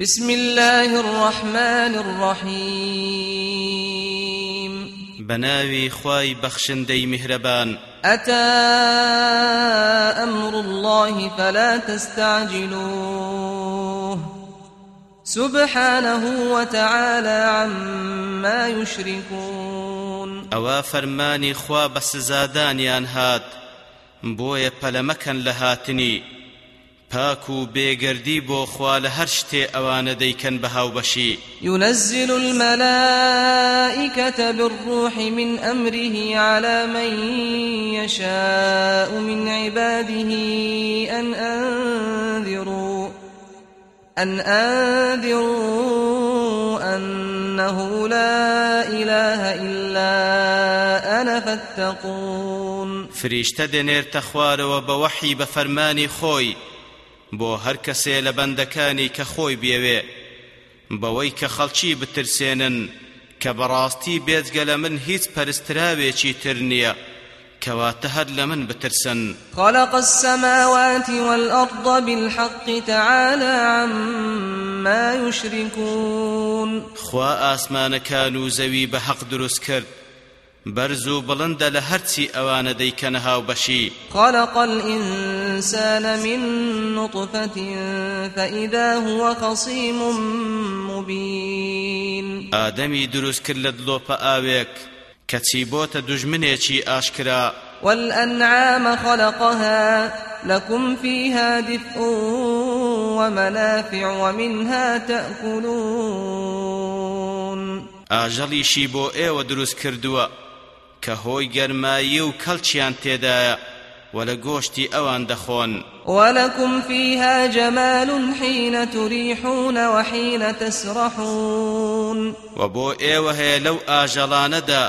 بسم الله الرحمن الرحيم. بناوي خواي بخشندي مهربان أتى أمر الله فلا تستعجلوه. سبحانه وتعالى عما يشركون. أوا فرماني خوا بس زادانيان هات. بويا پەلەمەکەن لە هاتنی. پاک و بێگەردی بۆ خوا لە هەر شتێ ئەوانە دەیکەن بە هاوبەشی. ينزل الملائكة بالروح من أمره على من يشاء من عباده أن أنذروا أن أنذروا أنه لا إله إلا أنا فاتقون. بە وەحی بە فەرمانی خۆی. بۆ هەر کەسێ لە بەندەکانی کە خۆی بێوێ. بەوەی کە خەڵکی بترسێنن کە بەڕاستی بێجگە لە من هیچ پەرستراوێکی تر نییە. كواتە هەر لە من بترسن. خلق السماوات والأرض بالحق تعالى عما يشركون. خوا آسمان كانوا زوي بحق دروس كرد بەرز و بڵندە لە هەرچی ئەوان دەیکەنە هاوبەشی خلق الإنسان من نطفة فإذا هو خصيم مبين. ئادەمی دروست کرد لە دڵۆپە ئاوێک کەچی بوو بە دوژمنێکی ئاشکرا والأنعام خلقها لكم فيها دفء ومنافع ومنها تأكلون. ئاژەڵیشی بۆ ئێوە دروست کردووە. کە هۆی گەرمایی و کەلچیان تێدایە وە لە گۆشتی ئەوان دەخۆن. وەلەکم فیها جەمال حینە توریحون وحینە تەسڕحون و بۆ ئێوە هەیە لەو ئاژەڵانەدا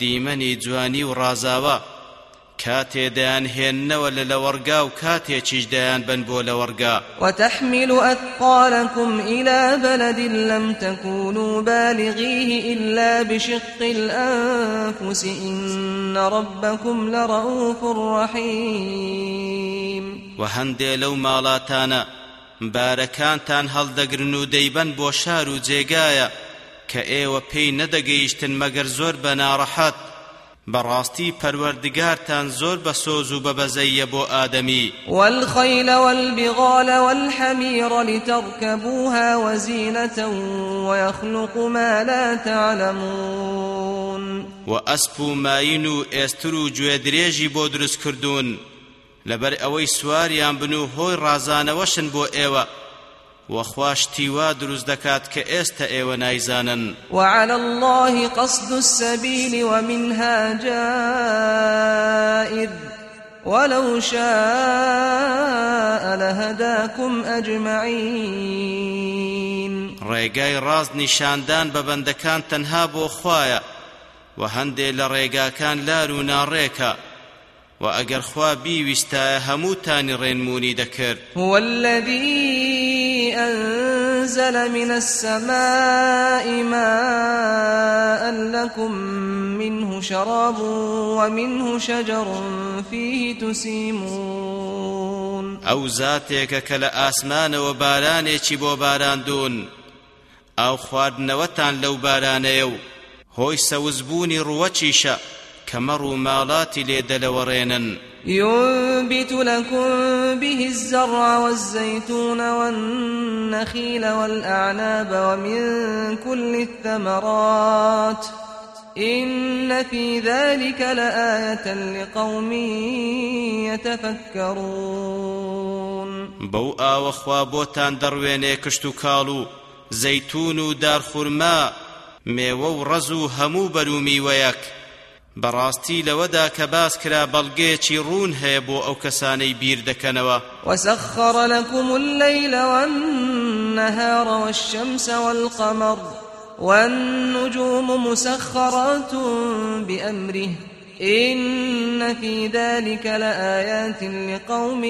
دیمەنی جوانی و ڕازاوە. كاتي ديان هێننەوە لە لەوەرگا و کاتێکیش دەیان بن بۆ لەوەرگا. وتحمل أثقالكم إلى بلد لم تكونوا بالغيه إلا بشق الأنفس. إن ربكم لرؤوف رحيم. وهندي لو مالاتانا بارەکانتان هەڵدەگرن و دەیبەن بۆ شار و جێگایە کە ئێوە پێی نەدەگەیشتن مەگەر زۆر بە ناڕەحەت براستي پروردگارتان زور بسوز و ببزي بو آدمي والخيل والبغال والحمير لتركبوها وزينة ويخلق ما لا تعلمون. وأسبو ماينو استرو جويدريجي بو درس كردون لبر اوي سواريان بنو هوي رازان وشن بو أيوه وخواش تيوا دروز دكات كإست ايوة نايزانا وعلى الله قصد السبيل ومنها جائر. ولو شاء لهداكم أجمعين. ريقاي راز نشاندان ببندكان تنها بو خوايا وهندي لريقا كان لارو ناريكا وأجر خوا بيويستا هموتان رينموني دكر هو الذي أنزل من السماء ماء لكم منه شراب ومنه شجر فيه تسيمون. ئەو زاتێکە کە لە ئاسمانەوە بارانی بۆ باراندوون؟ ئەو خواردنەوەتان لەو بارانەیە و هۆی سەوزبوونی ڕووەچیشە کە مەڕ و ماڵاتی لێ دەلەوەڕێنن ينبت لكم به الزرع والزيتون والنخيل والأعناب ومن كل الثمرات إن في ذلك لآية لقوم يتفكرون. بەو ئاوە خوا بۆتان دەڕوێنێ کشتوکاڵ و زەیتوون دار خورما مێو و ڕەز و هەموو بەروبوومێک بەڕاستی لەوەدا کە باس کرا بەڵگەیەکی ڕوون هەیە بۆ ئەو کەسانەی بیر دەکەنەوە. وسخر لكم الليل والنهار والشمس والقمر والنجوم مسخرات بأمره إن في ذلك لآيات لقوم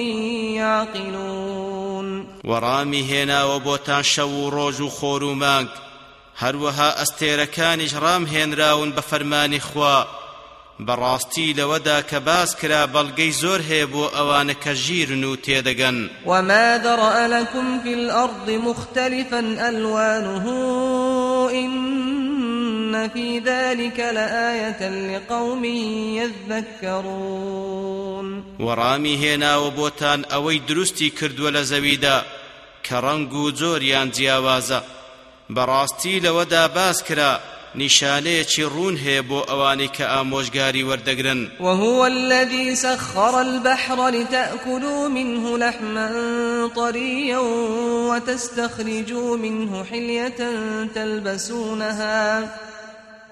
يعقلون. وە ڕامی هێناوە بۆتان شەو ڕۆژ خۆر مانگ هەروەها ئەستێرەکانیش ڕام هێنراون بە فەرمانی خوا. بەڕاستی لەوەدا کە باس کرا بەڵگەی زۆر هەیە بۆ ئەوانە کە ژیرن و تێدەگەن. وما ذرأ لكم في الأرض مختلفا ألوانه إن في ذلك لآية لقوم يذكرون. ورامي هنا وبوتان أوي درستي كردو لزويدا كرنگو زوريان جياوازا براستي لودا باس كرا نیشانەیەکی ڕوون هەیە بۆ ئەوانەی کە ئامۆژگاری وەردەگرن؟ وهو الذي سخر البحر لتأكلوا منه لحما طريا وتستخرجوا منه حلية تلبسونها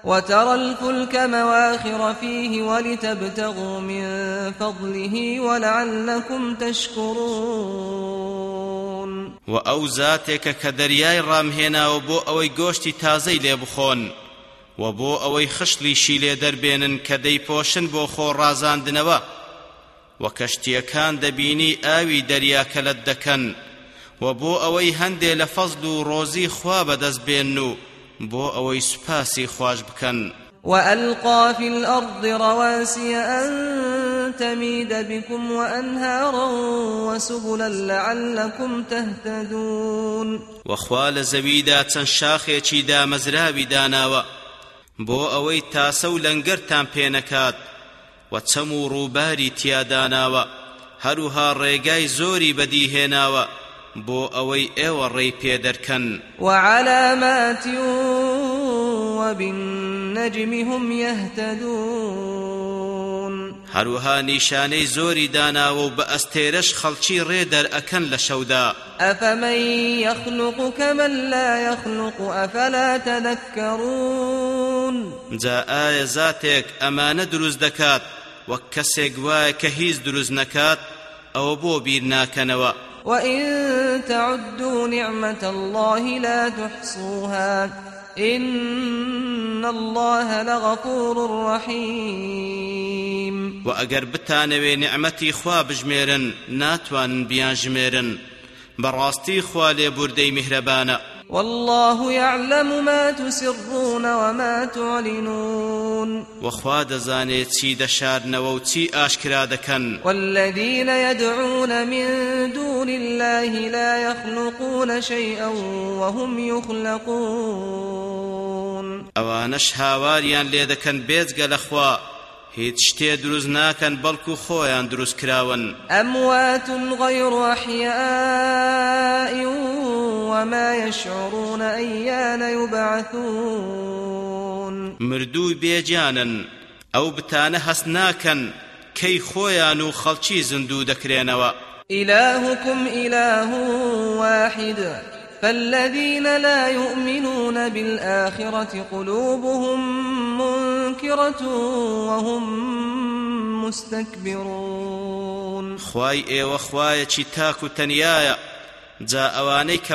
وترى الفلك مواخر فيه ولتبتغوا من فضله ولعلكم تشكرون. وأو ذاتك كدرياي رامهنا وبو أوي قوشتي تازي ليبخون. و بۆ ئەوەی خشتلیشی لێ دەربێنن کە دەیپۆشن بۆ خۆ ڕازاندنەوە. و کەشتیەکان دەبینی ئاوی دەریاکە لەت دەکەن و بۆ ئەوەی هەندێ لە فەزل و ڕۆزی خوا بەدەست بێن و بۆ ئەوەی سوپاسی خوش بکەن. وألقى في الأرض رواسي أن تميد بكم وأنهارا وسبلا لعلكم تهتدون. وخوال زويدا تنشاخي چيدا مزرابي داناوا بۆ ئەوەی تاسە و لەنگەرتان پێنەکات و چەم و ڕووباری تیاداناوە هەروها ڕێگای زۆری بەدیهێناوە بۆ ئەوەی ئێوە ڕێی پێدەرکەن وعلامات وبالنجم هم يهتدون. هەروها نیشانەی زۆری داناوە و بە ئەستێرەش خەڵکی ڕێ دەرئەکەن لە شەودا. ئەفەمەن يخلق كمن لا يخلق أفلا تذكرون؟ جا ئایا زاتێک ئەمانە دروست دەکات وەک کەسێک وایە کە هیچ دروست نەکات ئەوە بۆ بیر ناکەنەوە. وإن تعدوا نعمة الله لا تحصوها. إن الله لغفور رحيم. وە ئەگەر بتانەوێ نیعمەتی خوا بژمێرن ناتوانن بیانژمێرن. بەڕاستی خوا لێبوردەی میهرەبانە والله يعلم ما تسرون وما تعلنون. وە خوا دەزانێ چی دەشارنەوە و چی ئاشکرا والذين يدعون من دون الله لا يخلقون شيئا وهم يخلقون. ئەوانەش هاواریان لێ دەکەن بێجگە لەخوا هیچ شتێ دروست ناکەن بەڵکو خۆیان دروست کراون. أموات غير أحياء وما يشعرون أيان يبعثون مردوو بێجانن ئەو بتانە هەست ناکەن کەی خۆیان و خەڵکی زندوو دەکرێنەوە. إلهكم إله واحد. فالذين لا يؤمنون بالآخرة قلوبهم منكرة وهم مستكبرون خواي اي وخواي تاكو تنيايا جا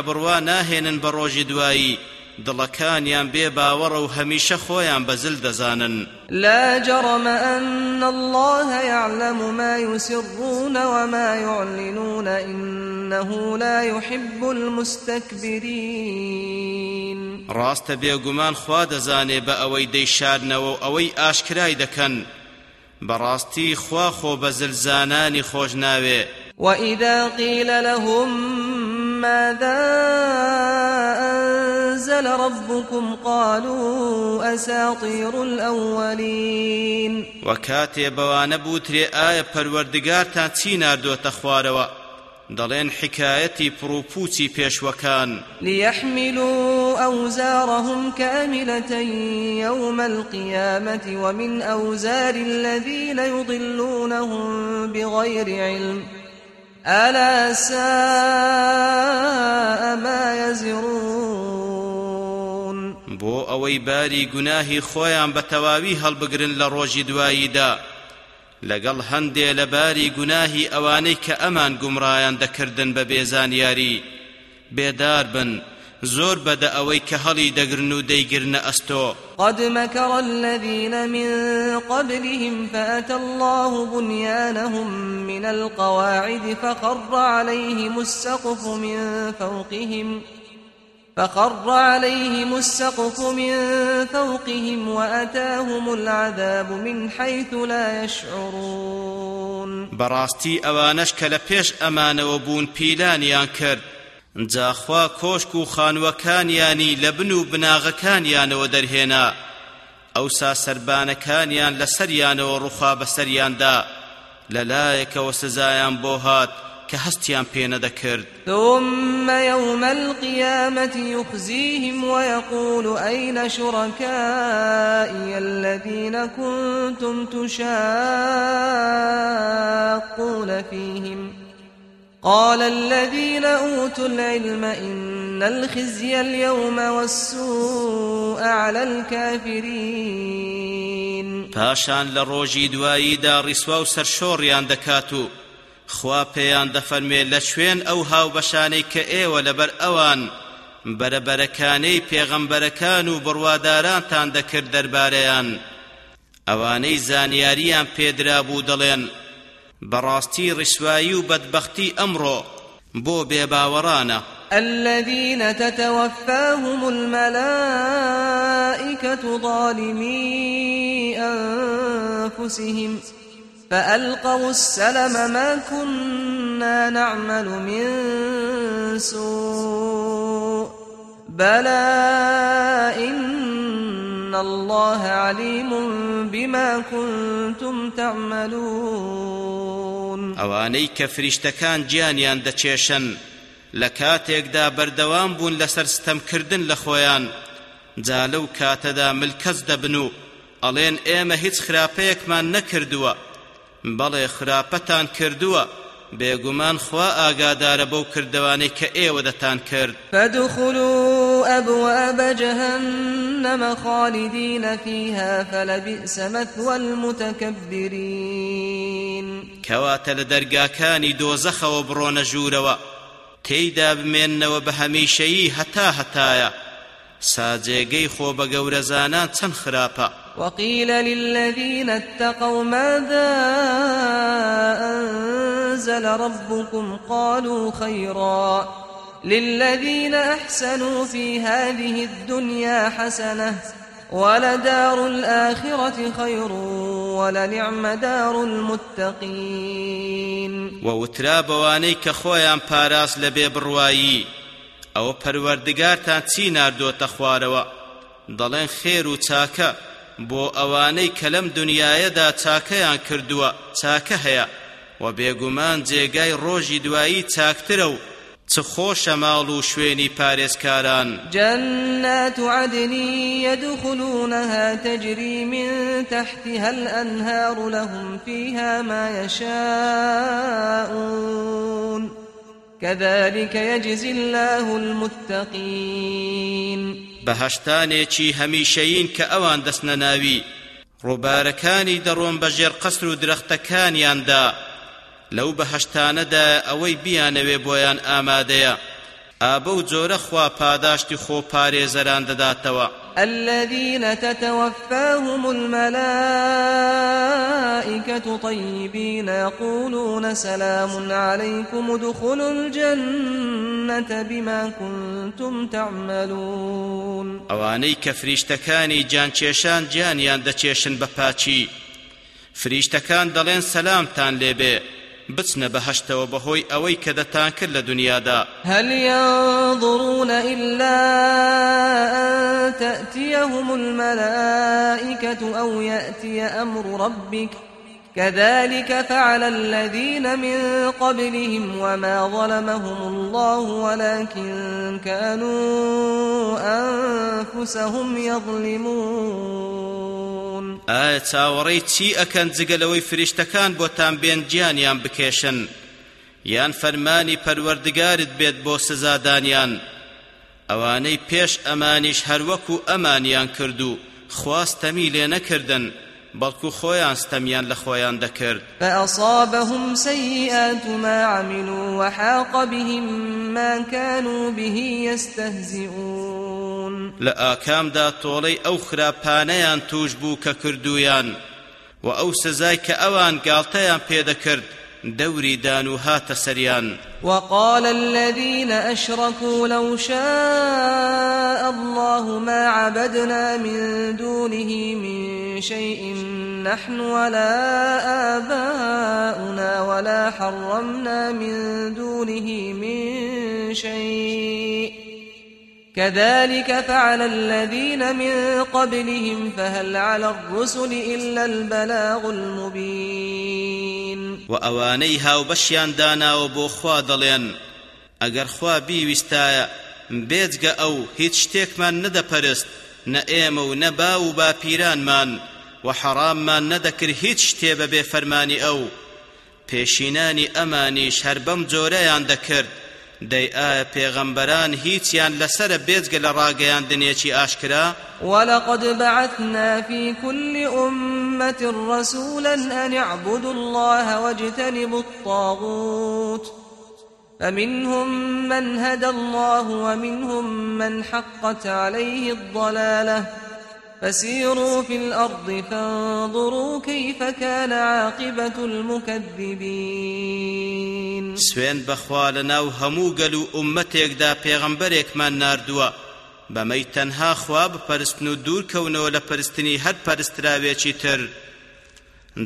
بڕوا ناهێنن بە ڕۆژی دوایی دڵەکانیان بێ باوەڕە و هەمیشە خۆیان بەزل دەزانن. لا جرم أن الله يعلم ما يسرون وما يعلنون إنه لا يحب المستكبرين. راست بێگومان خوا دەزانێ بە ئەوەی دەیشارنەوە و ئەوەی ئاشکرای دەکەن. بەڕاستی خوا خۆ بەزل زانانی خۆش ناوێ. وإذا قيل لهم ماذا أنزل ربكم قالوا أساطير الأولين. وە کاتێ بەوان بوترێ ئایا پەروەردگارتان چی ناردۆتە خوارەوە دەڵێن حیکایەتی بڕوپووچی پێشووەکان ليحملوا أوزارهم كاملة يوم القيامة ومن أوزار الذين يضلونهم بغير علم. ألا ساء ما يزرون. بو أوي باري گناهي خويا بتواوي هەڵبگرن لە ڕۆژی دواییدا. لەگەڵ هەندێ لە باری گوناهی ئەوانەی کە ئەمان گومڕایان دەکردن بە بێزانیاری بێدار بن زۆر بەدە ئەوەی کە هەڵی دەگرن و دەیگرنە ئەستۆ. قد مكر الذين من قبلهم فأتى الله بنيانهم من القواعد فخر عليهم السقف من فوقهم فخر عليهم السقف من فوقهم وأتاهم العذاب من حيث لا يشعرون. براستي أوانش كلبيش أمان وبون بيلانيان كرد جاخوا کۆشک و خانوەکانیانی لە بن و بناغەکانیانەوە دەرهێنا ئەوسا سربانەکانیان لەسەریانەوە ڕوخا بەسەریاندا لەلایەکەوە سزایان بۆ هات کە هەستیان نەدەکرد. ثم يوم القيامة يخزيهم ويقول أين شركائي الذين كنتم تشاقون فيهم؟ قال الذين أوتوا العلم إن الخزي اليوم والسوء على الكافرين. پاشان لە ڕۆژی دواییدا ڕیسوا و سەرشۆڕیان دەکات و خوا پێیان دەفەرمێ لە شوێن ئەو هاوبەشانەی کە ئێوە لەبەر ئەوان بەرەبەرەکانەی پێغەمبەرەکان و بڕوادارانتان دەکرد دەربارەیان. ئەوانەی زانیاریان پێدرا بوو دەڵێن براستي رسواي وبدبختي أمرو بو بيباورانا الذين تتوفاهم الملائكة ظالمي أنفسهم. فألقوا السلم ما كنا نعمل من سوء. بلى إن الله عليم بما كنتم تعملون. ئەوانەی کە فریشتەکان گیانیان دەچێشن لە کاتێکدا بەردەوام بوون لەسەر ستەمکردن لە خۆیان. جا لەو کاتەدا ملکەس دەبن و ئەڵێن ئێمە هیچ خراپەیەکمان بەڵێ خراپەتان کردووە. بێگومان خوا ئاگادارە بەو کردوانەی کە ئێوە دەتان کرد. فادخلوا أبواب جهنم خالدين فيها فلبئس مثوى المتكبرين. کەواتە لە دەرگاکانی دۆزەخەوە بڕۆنە ژوورەوە. تێیدا بمێننەوە بە هەمیشەیی هەتا هەتایە. ساجێگەی خۆ بە گەورەزانان چەند خراپە. وقيل للذين اتقوا ماذا أنزل ربكم قالوا خيرا للذين أحسنوا في هذه الدنيا حسنة ولدار الآخرة خير ولنعم دار المتقين. وە وترا بەوانەی کە خۆیان پاراست لە بێ بڕوایی ئەو پەروەردگارتان چی ناردۆتە خوارەوە دەڵێن خێر و چاکە. بۆ ئەوانەی کە لەم دنیاەدا چاکەیان کردووە چاکە هەیە و بێگومان جێگای ڕۆژی دوایی چاکترە و چ خۆشە ماڵ و شوێنی پارێزکاران. جنات عدن يدخلونها تجري من تحتها الأنهار لهم فيها ما يشاءون. كذلك يجزي الله المتقين. بەهشتانێکی هەمیشەیین کە ئەوان دەستنە ناوی ڕووبارەکانی دەڕۆن بەژێر قەسر و درەختەکانیاندا. لەو بەهشتانەدا ئەوەی بیانەوێ بۆیان ئامادەیە. ئابە و جۆرە خوا پاداشتی خۆ پارێزەران دەداتەوە. الذين تتوفاهم الملائكة طيبين يقولون سلام عليكم ادخلوا الجنة بما كنتم تعملون. ئەوانەی کە فریشتەکانی جانچێشان گیانیان دەچێشن بە پاچی فریشتەکان دەڵێن سەلامتان لێبێ. بەهشتەوە بەهۆی ئەوەی کە دەتان کرد لە دنیادا. هل ينظرون إلا أن تأتيهم الملائكة أو يأتي أمر ربك؟ كذلك فعل الذين من قبلهم وما ظلمهم الله ولكن كانوا أنفسهم يظلمون. ئایا چاوەڕێی چی ئەکەن جگەلەوەی فریشتەکان بۆتان بێن گیانیان بکێشن؟ یان فەرمانی پەروەردگارت بێت بۆ سزادانیان. ئەوانەی پێش ئەمانیش هەروەکو ئەمانیان کردو خواستەمی لێ نەکردن. بەڵکو خۆیان ستەمیان لە خۆیان دەکرد. فأصابهم سيئات ما عملوا وحاق بهم ما كانوا به يستهزئون. لە ئاکامدا تۆڵەی ئەو خراپانەیان توش بوو کە کردویان و ئەو سزای کە ئەوان گاڵتەیان پێدەکرد دوري دانو هات سريان. وقال الذين أشركوا لو شاء الله ما عبدنا من دونه من شيء نحن ولا آباؤنا ولا حرمنا من دونه من شيء. كذلك فعل الذين من قبلهم فهل على الرسل إلا البلاغ المبين. وأواني هاو بشيان دانا وبوخوا دلين ئەگەر خوا بیویستایە بێجگە ئەو هیچ شتێکمان نەدەپەرست نە ئێمە و نە با و باپیرانمان و حەراممان نەدەکرد هیچ شتێ بە بێفەرمانی ئەو پێشینانی ئەمانیش هەر بەم جۆرەیان دەکرد دەی ئایا پێغەمبەران هیچیان لەسرە بێجگە لە ڕاگەیاندنێکی ئاشکرا ولقد بعثنا في كل أمة رسولا أن اعبدوا الله واجتنبوا الطاغوت. فمنهم من هدى الله ومنهم من حقت عليه الضلالة. فسيروا في الأرض فانظروا كيف كان عاقبة المكذبين. سوين بخوا لناو همو قلو أمتك دا پیغمبرك من ناردوا بەمەی تەنها خوا بپەرستن و دوورکەونەوە لە پەرستنی هەر پەرستراوێکی تر.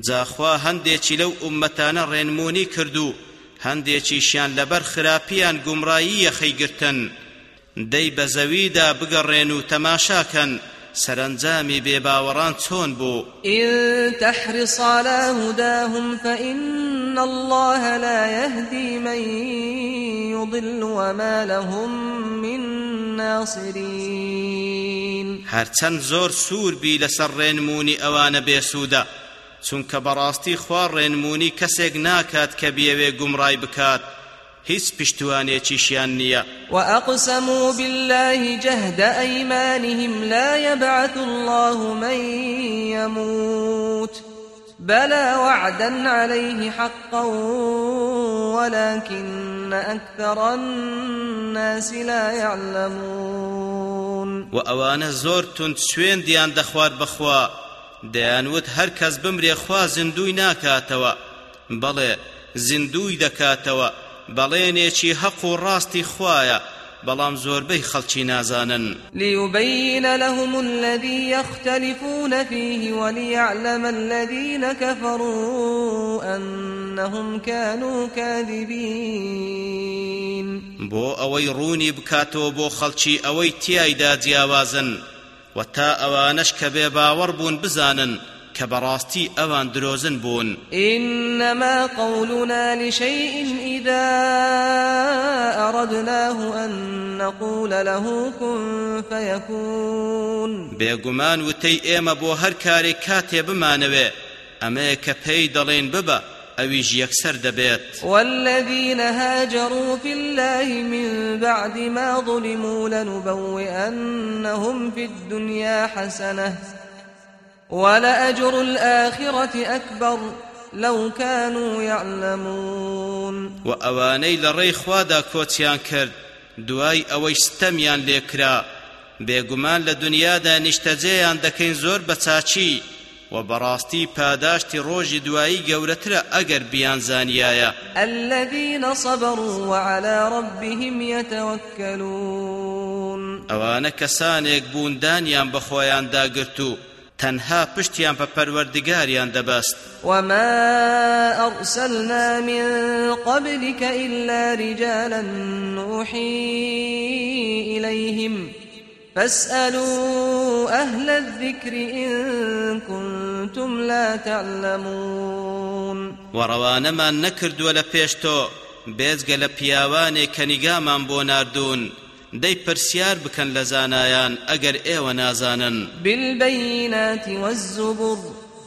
جاخوا هەندێکی لەو ئومەتانە ڕێنمونی کردو هەندێکیشیان لەبەر خراپیان گومڕاییە خەیگرتن دەی بە زەویدا بگەڕێن و تەماشاکەن. سەرەنجامی بێباوەڕان چۆن بوو إن تحرص على هداهم فإن الله لا يهدي من يضل وما لهم من ناصرين. هەرچەند زۆر سوور بی لەسەر ڕێنموونی ئەوان بێسوودە چونکە بەڕاستی خوا ڕێنمونی کەسێک ناکات کە بیەوێ گومڕای بکات. هیچ پشتوانێکیشیان نییە. وأقسموا بالله جهد أيمانهم لا يبعث الله من يموت. بلى وعدا عليه حقا ولكن أكثر الناس لا يعلمون. وأوان زور تند سوين ديان دخوار بخوا. دەیانوت هەر کەس بمرێ خوا زیندوی ناکاتەوە بەڵێ زیندوی دەکاتەوە بەڵێنێکی حەق و ڕاستی خوایە بەڵام زۆربەی خەڵکی نازانن. ليبين لهم الذي يختلفون فيه وليعلم الذين كفروا أنهم كانوا كاذبين. بۆ ئەوەی ڕوونی بکاتەوە بۆ خەڵکی ئەوەی تیایدا جیاوازن و تا ئەوانش کە بێ باوەڕ بوون بزانن. کە بەڕاستی ئەوان درۆزن بوون إنما قولنا لشيء إذا أردناه أن نقول له كن فيكون. بێگومان وتەی ئێمە بۆ هەر کارێک کاتێ بمانەوێ ئەمەیە کە پێی دەڵێن ببە ئەویش یەکسەر دەبێت. والذين هاجروا في الله من بعد ما ظلموا لنبوئنهم في الدنيا حسنة. ولأجر الآخرة أكبر لو كانوا يعلمون. وە ئەوانەی لە ڕێی خوادا کۆچیان کرد دوای ئەوەی ستەمیان لێکرا بێگومان لە دنیادا نیشتەجێیان دەکەین زۆر بەچاکی وبراستي پاداشتی ڕۆژی دوایی گەورەترە ئەگەر بیان زانیایە الذين صبروا وعلى ربهم يتوكلون. ئەوانە کەسانێک بووندانیان بەخۆیان داگرتو. تەنها پشتیان بە پەروەردگاریان دەبەست. وما أرسلنا من قبلك إلا رجالا نوحي إليهم فاسألوا أهل الذكر إن كنتم لا تعلمون. وروانما نكرد ولا بيشتو بێزگە لە پیاوانێک بۆ ناردوون. دەی پرسیار بکەن لە زانایان ئەگەر ئێوە نازانن. بالبينات والزبر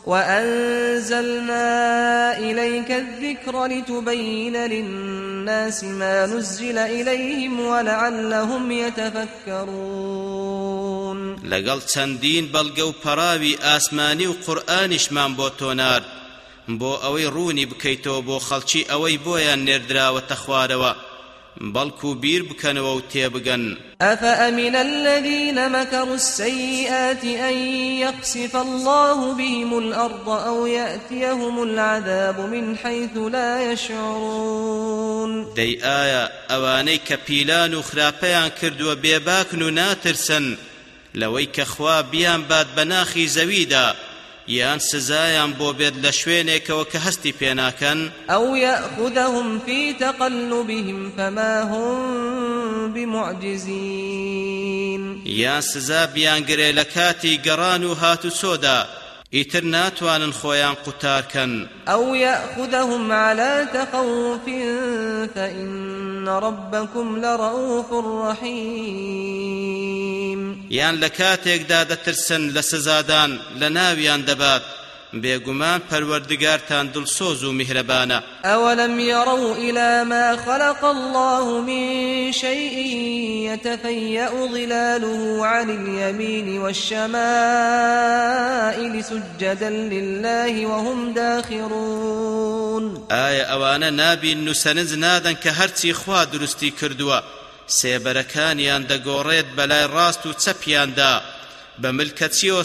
وأنزلنا إليك الذكر لتبين للناس ما نزل إليهم ولعلهم يتفكرون. لقل چەندین بەڵگە و پەراوی ئاسمانی و قورئانیشمان بۆ تۆنار بۆ ئەوەی ڕوونی بکەیتەوە بۆ خەڵکی ئەوەی بۆیان نێردراوەتە خوارەوە بەڵکو بیر بکەنەوە و تێبگەن أفأمن الذين مكروا السيئات أن يقصف الله بهم الأرض أو يأتيهم العذاب من حيث لا يشعرون. دەی ئایا ئەوانەی کە پیلان و خراپەیان کردووە بێباکن و ناترسن کە خوا بیان بات بە ناخی زەویدا یان سزایان بۆ بێت لە شوێنێکەوە کە هەستی پێناکەن ئەو یأخذهم في تقلبهم فما هم بمعجزين یان سزا بیانگرێ لە کاتی گەڕان و هاتو سۆدا ئیتر ناتوانن خۆیان قوتارکەن أو يأخذهم على تخوف فإن ربكم لرؤوف رحيم. یان لە کاتێکدا دەترسن لە سزادان لە ناویان دەبات بێگومان پەروەردگارتان دڵسۆز و میهرەبانە. أولم يروا إلى ما خلق الله من شيء يتفيأ ظلاله عن اليمين والشمائل سجدا لله وهم داخرون. نابین و سەرنج نادەن کە هەرچی خوا دروستی کردووە؟ سێبەرەکانیان دەگۆڕێت بەلای ڕاست و چەپیاندا. بملكتي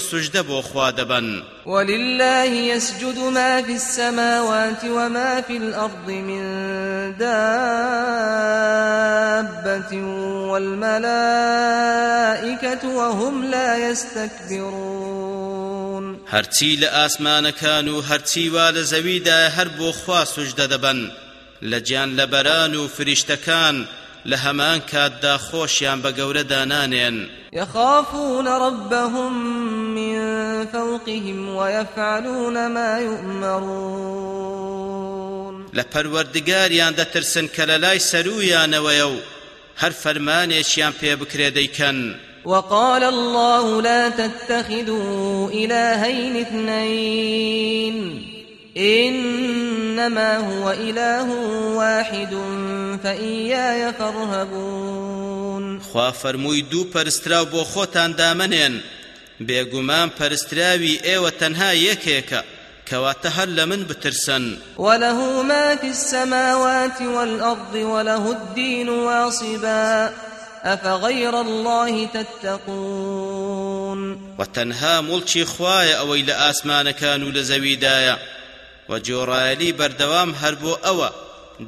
خوا دەبن ولله يسجد ما في السماوات وما في الأرض من دابة والملائكة وهم لا يستكبرون. هرتي لآسمان و هرتي وال زويدا هربو خوا سجدە دەبن لجان لبران فرشتكان لە هەمان کاتدا خۆشیان بە گەورە دانانێن. يخافون ربهم من فوقهم ويفعلون ما يؤمرون. لە پەروەردگاریان دەترسن کە لە لای سەرویانەوەیە و هەر فەرمانێکیان پێ بکرێ دەیکەن. وقال الله لا تتخذوا إلهين اثنين. إنما هو إله واحد فإياي فارهبون. خوا فرمووی دوو پەرستراو بۆ خۆتان دامەنێن. بێگومان پەرستراوی ئێوە تەنها یەکێکە من بترسن. وله ما في السماوات والأرض وله الدين واصبا أفغير الله تتقون. وتنها ملشي خوايا أوي لآسمان كانوا لزويدايا وجورالي بردوام هربو أوى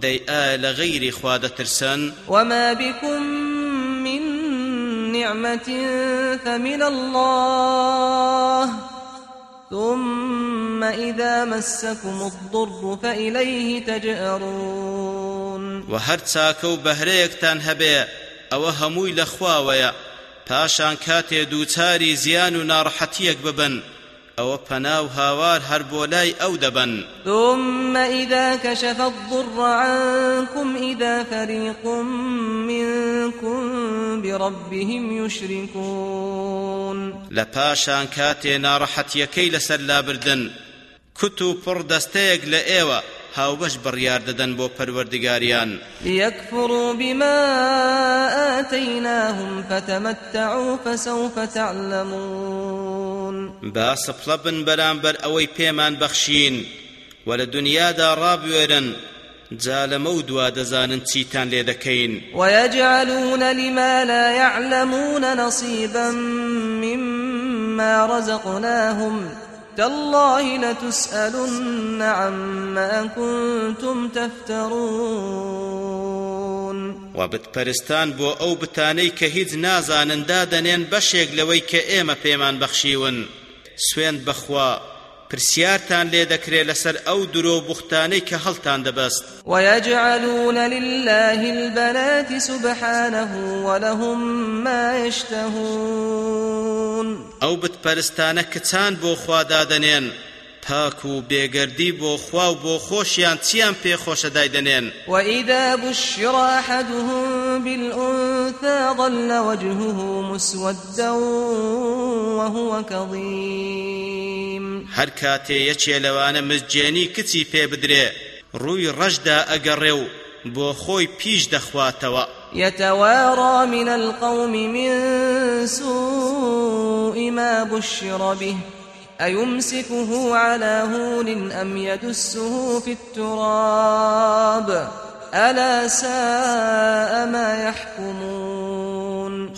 دەی ئایا لە غەیری خوا دەترسن. وما بكم من نعمة فمن الله ثم إذا مسكم الضر فإليه تجأرون. وهر چاکە و بەهرەیەکتان هەبێ ئەوە هەمووی لە خواوەیە. پاشان کاتێ دووچاری زیان و ناڕەحەتیەک ببن. ئەوە پەنا و هاوار هەر بۆ لای ئەو دەبن ثم إذا كشف الضر عنكم إذا فريق منكم بربهم يشركون. لپاشان کاتێ ناڕەحەتیەکەی لەسەر لابردن. کت و پڕ دەستەیەک لە ئێوە. هاوبەش بڕیار دەدەن بۆ پەروەردگاریان. ليكفروا بما آتيناهم فتمتعوا فسوف تعلمون. با سپڵە بن بەرامبەر ئەوەی پێمان بەخشین. و لە دنیادا ڕابوێرن جا لەمە و دوا دەزانن چیتان لێ دەکەین. ويجعلون لما لا يعلمون نصيبا مما رزقناهم تالله لتسألن عما كنتم تفترون. وبتپەرستان بۆ ئەو بتانەی کە هیچ نازانن دادەنێن بەشێک لەوەی کە ئێمە پێمان بەخشیون. سوێن پرسیارتان لێ دەکرێت لەسەر ئەو درۆ بوختانەی کە هەڵتان دەبەست. ويجعلون لله البنات سبحانه ولهم ما يشتهون. ئەو بتپەرستانە کچان بۆ خوا دادەنێن؟ پاک و بێگەردی بۆ خوا و بۆ خۆشیان چیان پێخۆشە دایدەنێن؟ وإذا بشر أحدهم بالأنثى ظل وجهه مسودا وهو كظيم. هەر کاتێ یەکێ لەوانە مزجێنی کچی پێ بدرێ ڕووی ڕەشدا ئەگەڕێ و بۆ خۆی پیش دەخواتەوە. يتوارى من القوم من سوء ما بشر به. أيمسكه على هون أم يدسه في التراب؟ ألا ساء ما يحكمون.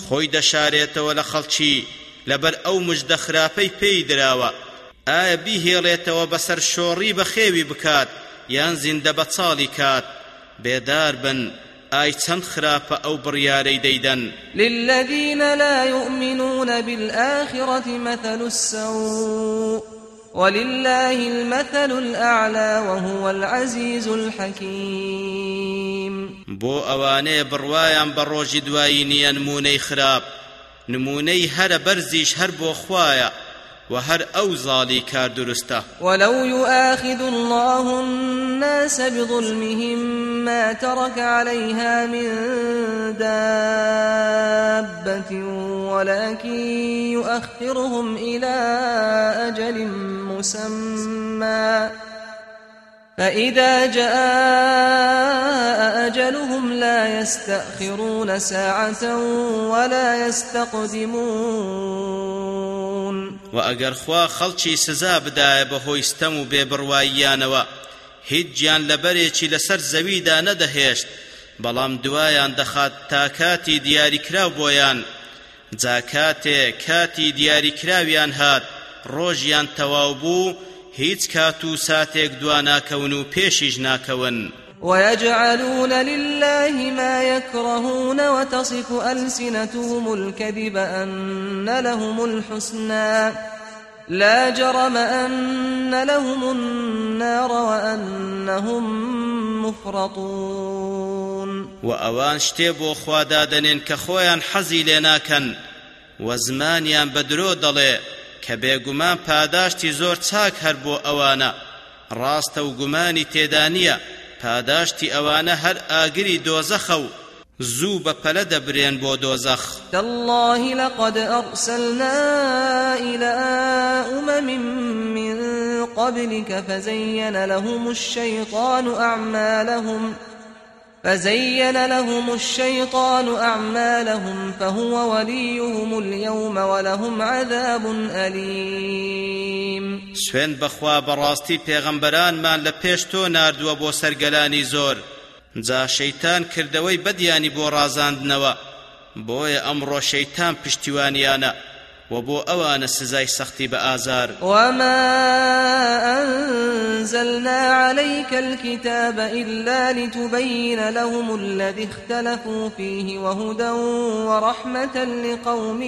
خەڵکی لەبەر ئەو مژدە خراپەی پێی دراوە. ئایا بیهێڵێتەوە بەسەر شۆڕی بە خێوی بکات یان زیندە بە چاڵی کات؟ بێدار بن. ئای چەند خراپە ئەو بڕیارەی دەیدەن. للذين لا يؤمنون بالآخرة مثل السوء ولله المثل الأعلى وهو العزيز الحكيم بە ڕۆژی دوایی نییە نمونەی خراپ. نمونەی هەرە بەرزیش هەر بۆ خوایە. وهر أو ظالي كار درسته ولو يؤاخذ الله الناس بظلمهم ما ترك عليها من دابة ولكن يؤخرهم إلى أجل مسمى. فإذا جاء أجلهم لا يستأخرون ساعة ولا يستقدمون وأجر خوا خلشي سزا بداية بهو يستمو ببروايانوا هیچ گیان لەبەرێکی لەسەر زەویدا نەدەهێشت بەڵام دوایان دەخات تا کاتی دیاریکراو بۆیان. جا کاتێ کاتی دیاریکراویان هات ڕۆژیان تەواو بوو هیچ کات و ساتێک دوا ناکەون و پێشیش ناکەون. ويجعلون لله ما يكرهون وتصف ألسنتهم الكذب أن لهم الحسنى. لا جرم أن لهم النار وأنهم مفرطون. وأوان شتيبو خوادادنين كخويا حزي لناكن وزمانيان بدرو دلي کە بێگومان پاداشتی زۆر چاک هەر بۆ ئەوانە. ڕاستە و گومانی تێدا نییە. پاداشتی ئەوانە هەر ئاگری دۆزەخە و زوو بە پەلە دەبرێن بۆ دۆزەخ. تالله لقد أرسلنا إلى أمم من قبلك فزين لهم الشيطان أعمالهم فزين لهم الشيطان أعمالهم فهو وليهم اليوم ولهم عذاب أليم. سوين بخوا براستي پیغمبران من لپیشتو ناردووە بۆ سەرگەلانی زۆر. جا شەیتان کردەوەی بەدیانی بۆ ڕازاندنەوە. بۆیە ئەمڕۆ شەیتان پشتیوانیانە. وبو أوان سزاي سختي بآزار وما أنزلنا عليك الكتاب إلا لتبين لهم الذي اختلفوا فيه وهدى ورحمة لقوم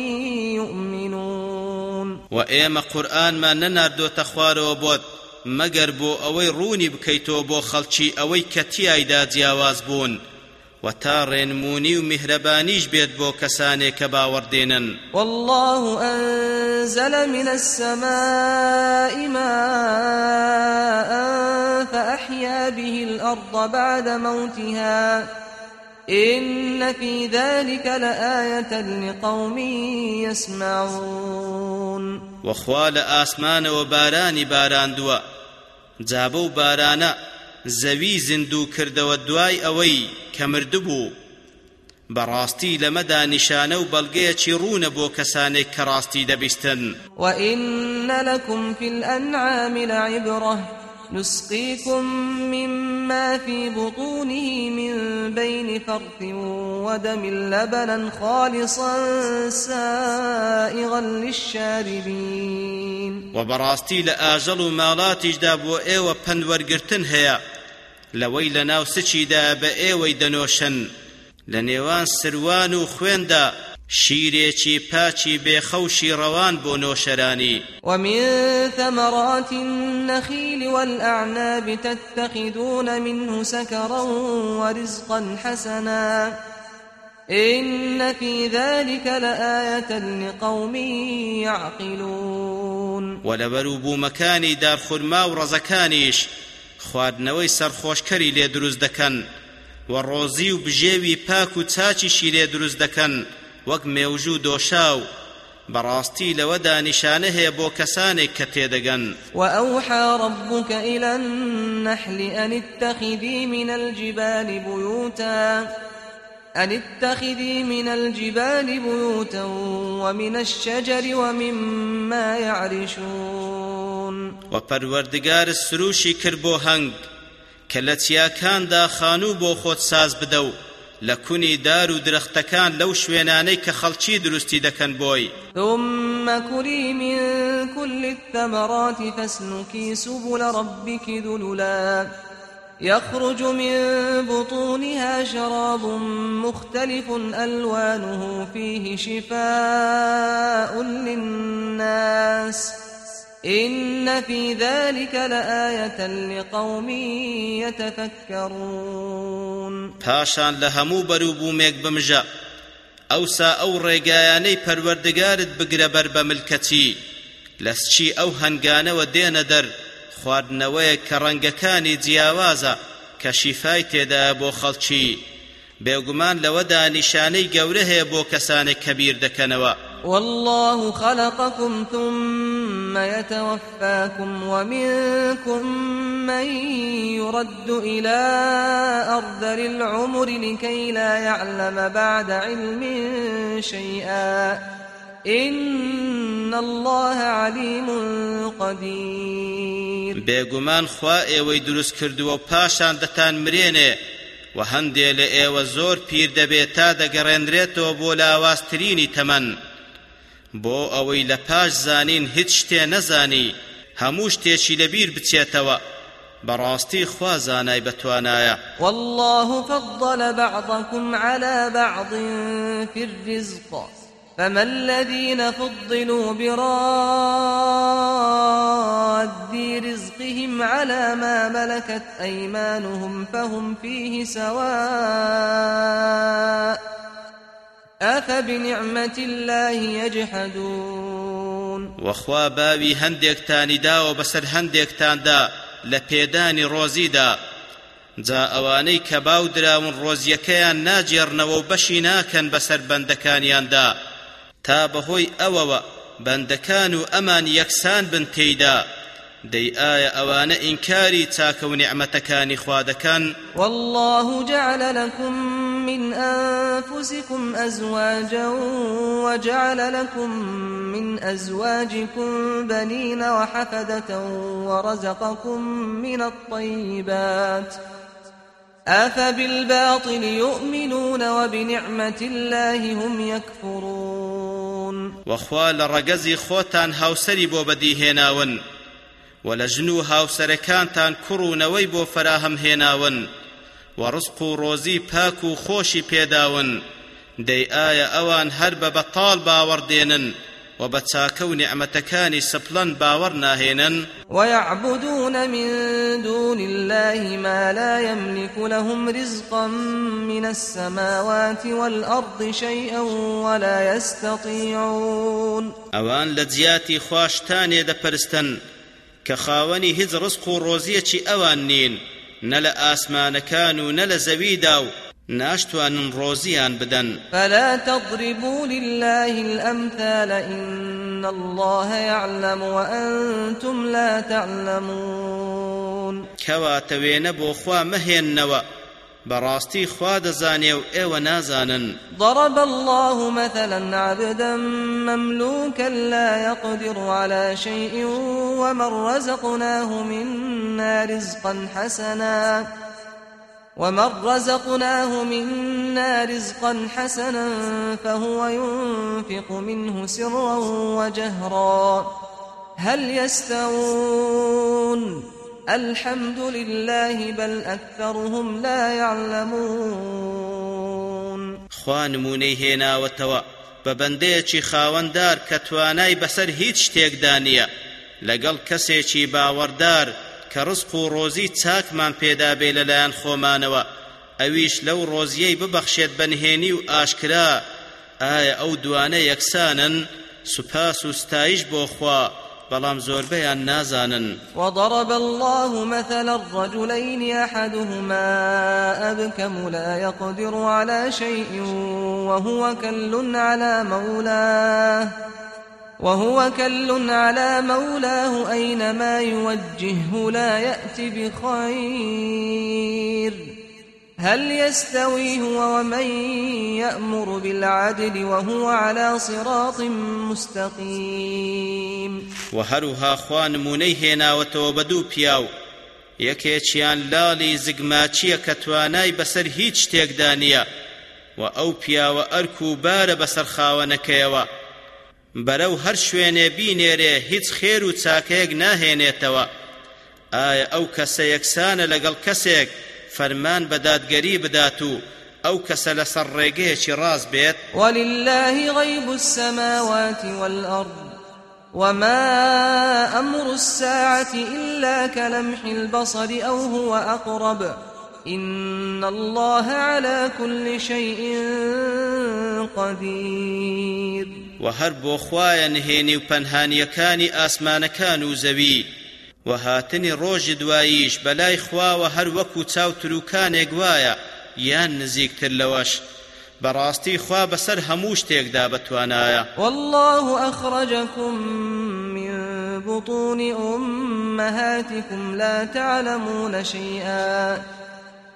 يؤمنون. وە ئێمە قورئانمان نەناردۆتە خوارەوە بۆت مەگەر بۆ ئەوەی ڕوونی بکەیتەوە بۆ خەڵکی ئەوەی کە تیایدا جیاواز بوون وە تا ڕێنمونی و میهرەبانیش بێت بۆ کەسانێک کە باوەڕدێنن. والله أنزل من السماء ماء فأحيا به الأرض بعد موتها. إن في ذلك لآية لقوم يسمعون. وخوال آسمان وباران باران دوا جابو بارانا زەوی زیندوو کردەوە دوای ئەوەی کە مردبوو. بەڕاستی لەمەدا نیشانە و بەڵگەیەکی ڕوونە بۆ کەسانێک کە ڕاستی دەبیستن. لكم في الأنعام لعبرة نسقيكم مما في بطونه من بين فرث ودم لبنا خالصا سائغا للشاربين. وبراستي لآجل مالاتش دابو أيوه پندورگرتن هيا لەوەی لە ناو سچیدا بە ئێوەی دەنۆشن. لە نێوان سروان و خوێندا شیرێکی پاچی بێخەوشی ڕەوان بۆ نۆشەرانی. ومن ثمرات النخيل والأعناب تتخذون منه سكرا ورزقا حسنا. إن في ذلك لآية لقوم يعقلون. ولبرو مكاني دار خرما ورزكانيش خواردنەوەی سەرخۆشکەری لێ دروست دەکەن و ڕۆزی و بژێوی پاک و چاچیشی لێ دروست دەکەن وەک مێوژوو دۆشاو. بەڕاستی لەوەدا نیشانە هەیە بۆ کەسانێک کە تێدەگەن. وأوحى ربك إلى النحل أن اتخذي من الجبال بيوتا أن اتخذي من الجبال بيوتا ومن الشجر ومما يعرشون وپروردگار سروشی کرد بۆ هەنگ کە لە چیاکاندا خانوو بۆ خۆت ساز بدە و لە کونی دار و درەختەکان لەو شوێنانەی کە خەڵکی دروستی دەکەن بۆی. ثم كلي من كل الثمرات فاسلكي سبل ربك ذللا يخرج من بطونها شراب مختلف ألوانه فيه شفاء للناس. إن في ذلك لآية لقوم يتفكرون. پاشان لە هەموو بەروبوومێک بمژە. ئەوسا ئەو ڕێگایانەی پەروەردگارت بگرە بەر بە ملکەتی. لەسچی ئەو هەنگانەوە دەر؟ خواردنەوەیە کە ڕەنگەکانی جیاوازە کە شیفای تێدا بۆ خەڵکی. بێگومان لەوەدا نیشانەی گەورە هەیە بۆ کەسانێک کەبیر دەکەنەوە. والله خلقكم ثم يتوفاكم ومنكم من يرد إلى أرذل العمر لكي لا يعلم بعد علم شيئا. إن الله عليم قدير. بێگومان خوا ئێوەی دروست کردووە و پاشان دەتان مرێنێ و هەندێ لە ئێوە زۆر پیر دەبێت تا دەگەڕێنرێتەوە بۆ لاواسترینی تەمەن. بۆ ئەوەی لە پاش زانین هیچ شتێ نەزانی هەموو شتێکی لەبیر بچێتەوە. بەڕاستی خوا زانای بەتوانایە. والله فضل بعضكم على بعض في الرزق. فما الذين فضلوا براد رزقهم على ما ملكت أيمانهم فهم فيه سواء أفبنعمة الله يجحدون وخوا باوی هەندێکتانی داوە بەسەر هەندێکتاندا لە پێدانی ڕۆزیدا جا ئەوانەی کە باو دراون ڕۆزیەکەیان ناجێڕنەوە و بەشی ناکەن بەسەر بەندەکانیاندا تا بەهۆی ئەوەوە بەندەکان و ئەمان بن تێیدا دەی ئایا ئەوانە ئینکاری چاکە و نیعمەتەکانی خوا دەکەن والله جعل لكم من أنفسكم أزواجا وجعل لكم من أزواجكم بنين وحفدة ورزقكم من الطيبات. أفبالباطل يؤمنون وبنعمة الله هم يكفرون وخوال رقزي خوتان هاوسري بو بديهناون و لە ژن و هاوسەرەکانتان کوڕوونەوەی بۆ فراهەم هێناون و ڕزق و ڕۆزی پاک و خۆشی پێداون دەی ئایا ئەوان هەر بە بەتاڵ باوەڕدێنن و بەچاکە و نعمەتەکانی سپڵەن باوەڕ ناهێنن ويعبدون من دون الله ما لا يملك لهم رزقا من السماوات والأرض شيئا ولا يستطيعون. ئەوان لە جیاتی خواشتانێ دەپەرستن کە خاوەنی هیچ ڕزق و ڕۆزیەکی ئەوان نین نە لە ناشتوانن ڕۆزیان بدەن. فلا تضربوا لله الأمثال إن الله يعلم وأنتم لا تعلمون. کەواتەوێنە بۆ خوا مەهێننەوە. براستي خواد زاني ايوة نازانا ضرب الله مثلا عبدا مملوكا لا يقدر على شيء ومن رزقناه منا رزقا حسنا. ومن رزقناه منا رزقا حسنا فهو ينفق منه سرا وجهرا هل يستوون الحمد لله بل أكثرهم لا يعلمون خوان موني هنا وتوا ببندێکی خاوەندار کە توانای بەسەر هیچ شتێکدا نییە لەگەڵ کەسێکی باوەڕدار کە ڕزق و ڕۆزی چاکمان پێدا بێ لەلایەن خۆمانەوە. ئەویش لەو ڕۆزیەی ببەخشێت بەنهێنی و ئاشکرا. ئایا ئەو دوانە یەکسانن؟ سوپاس و ستایش بۆ خوا. بەڵام زۆربەیان نازانن. وضرب الله مثلا الرجلين أحدهما أبكم لا يقدر على شيء وهو كل على مولاه. وهو كل على مولاه أينما يوجهه لا يأتي بخير. هل يستوي هو ومن يأمر بالعدل وهو على صراط مستقيم؟ وهروها خوان منيه وتوبدو بياو یەکێکیان لاڵی زگماچیە کە توانای بەسەر هیچ شتێکدا نییە؟ و بارە بەسەر خاوەنەکەیەوە. بەرەو هەر شوێنێ بینێرێ هیچ خێر و چاکەیەک ناهێنێتەوە. ئایا ئەو کەسە یەکسانە لەگەڵ کەسێک فەرمان بە دادگەری بدات و ئەو کەسە لەسەر ڕێگەیەکی ڕاست بێت؟ ولله غيب السماوات والأرض وما أمر الساعة إلا كلمح البصر أو هو أقرب إن الله على كل شيء قدير وهر بۆ خوایە نهێنی و پەنهانیەکانی ئاسمانەکان و زەوی. و هاتنی ڕۆژی دواییش بەلای خواوە هەر وەکو چاو تروکانێک وایە یان نزیکتر لەوەش. بەڕاستی خوا بەسەر هەموو شتێکدا بەتوانایە. والله أخرجكم من بطون أمهاتكم لا تعلمون شيئا.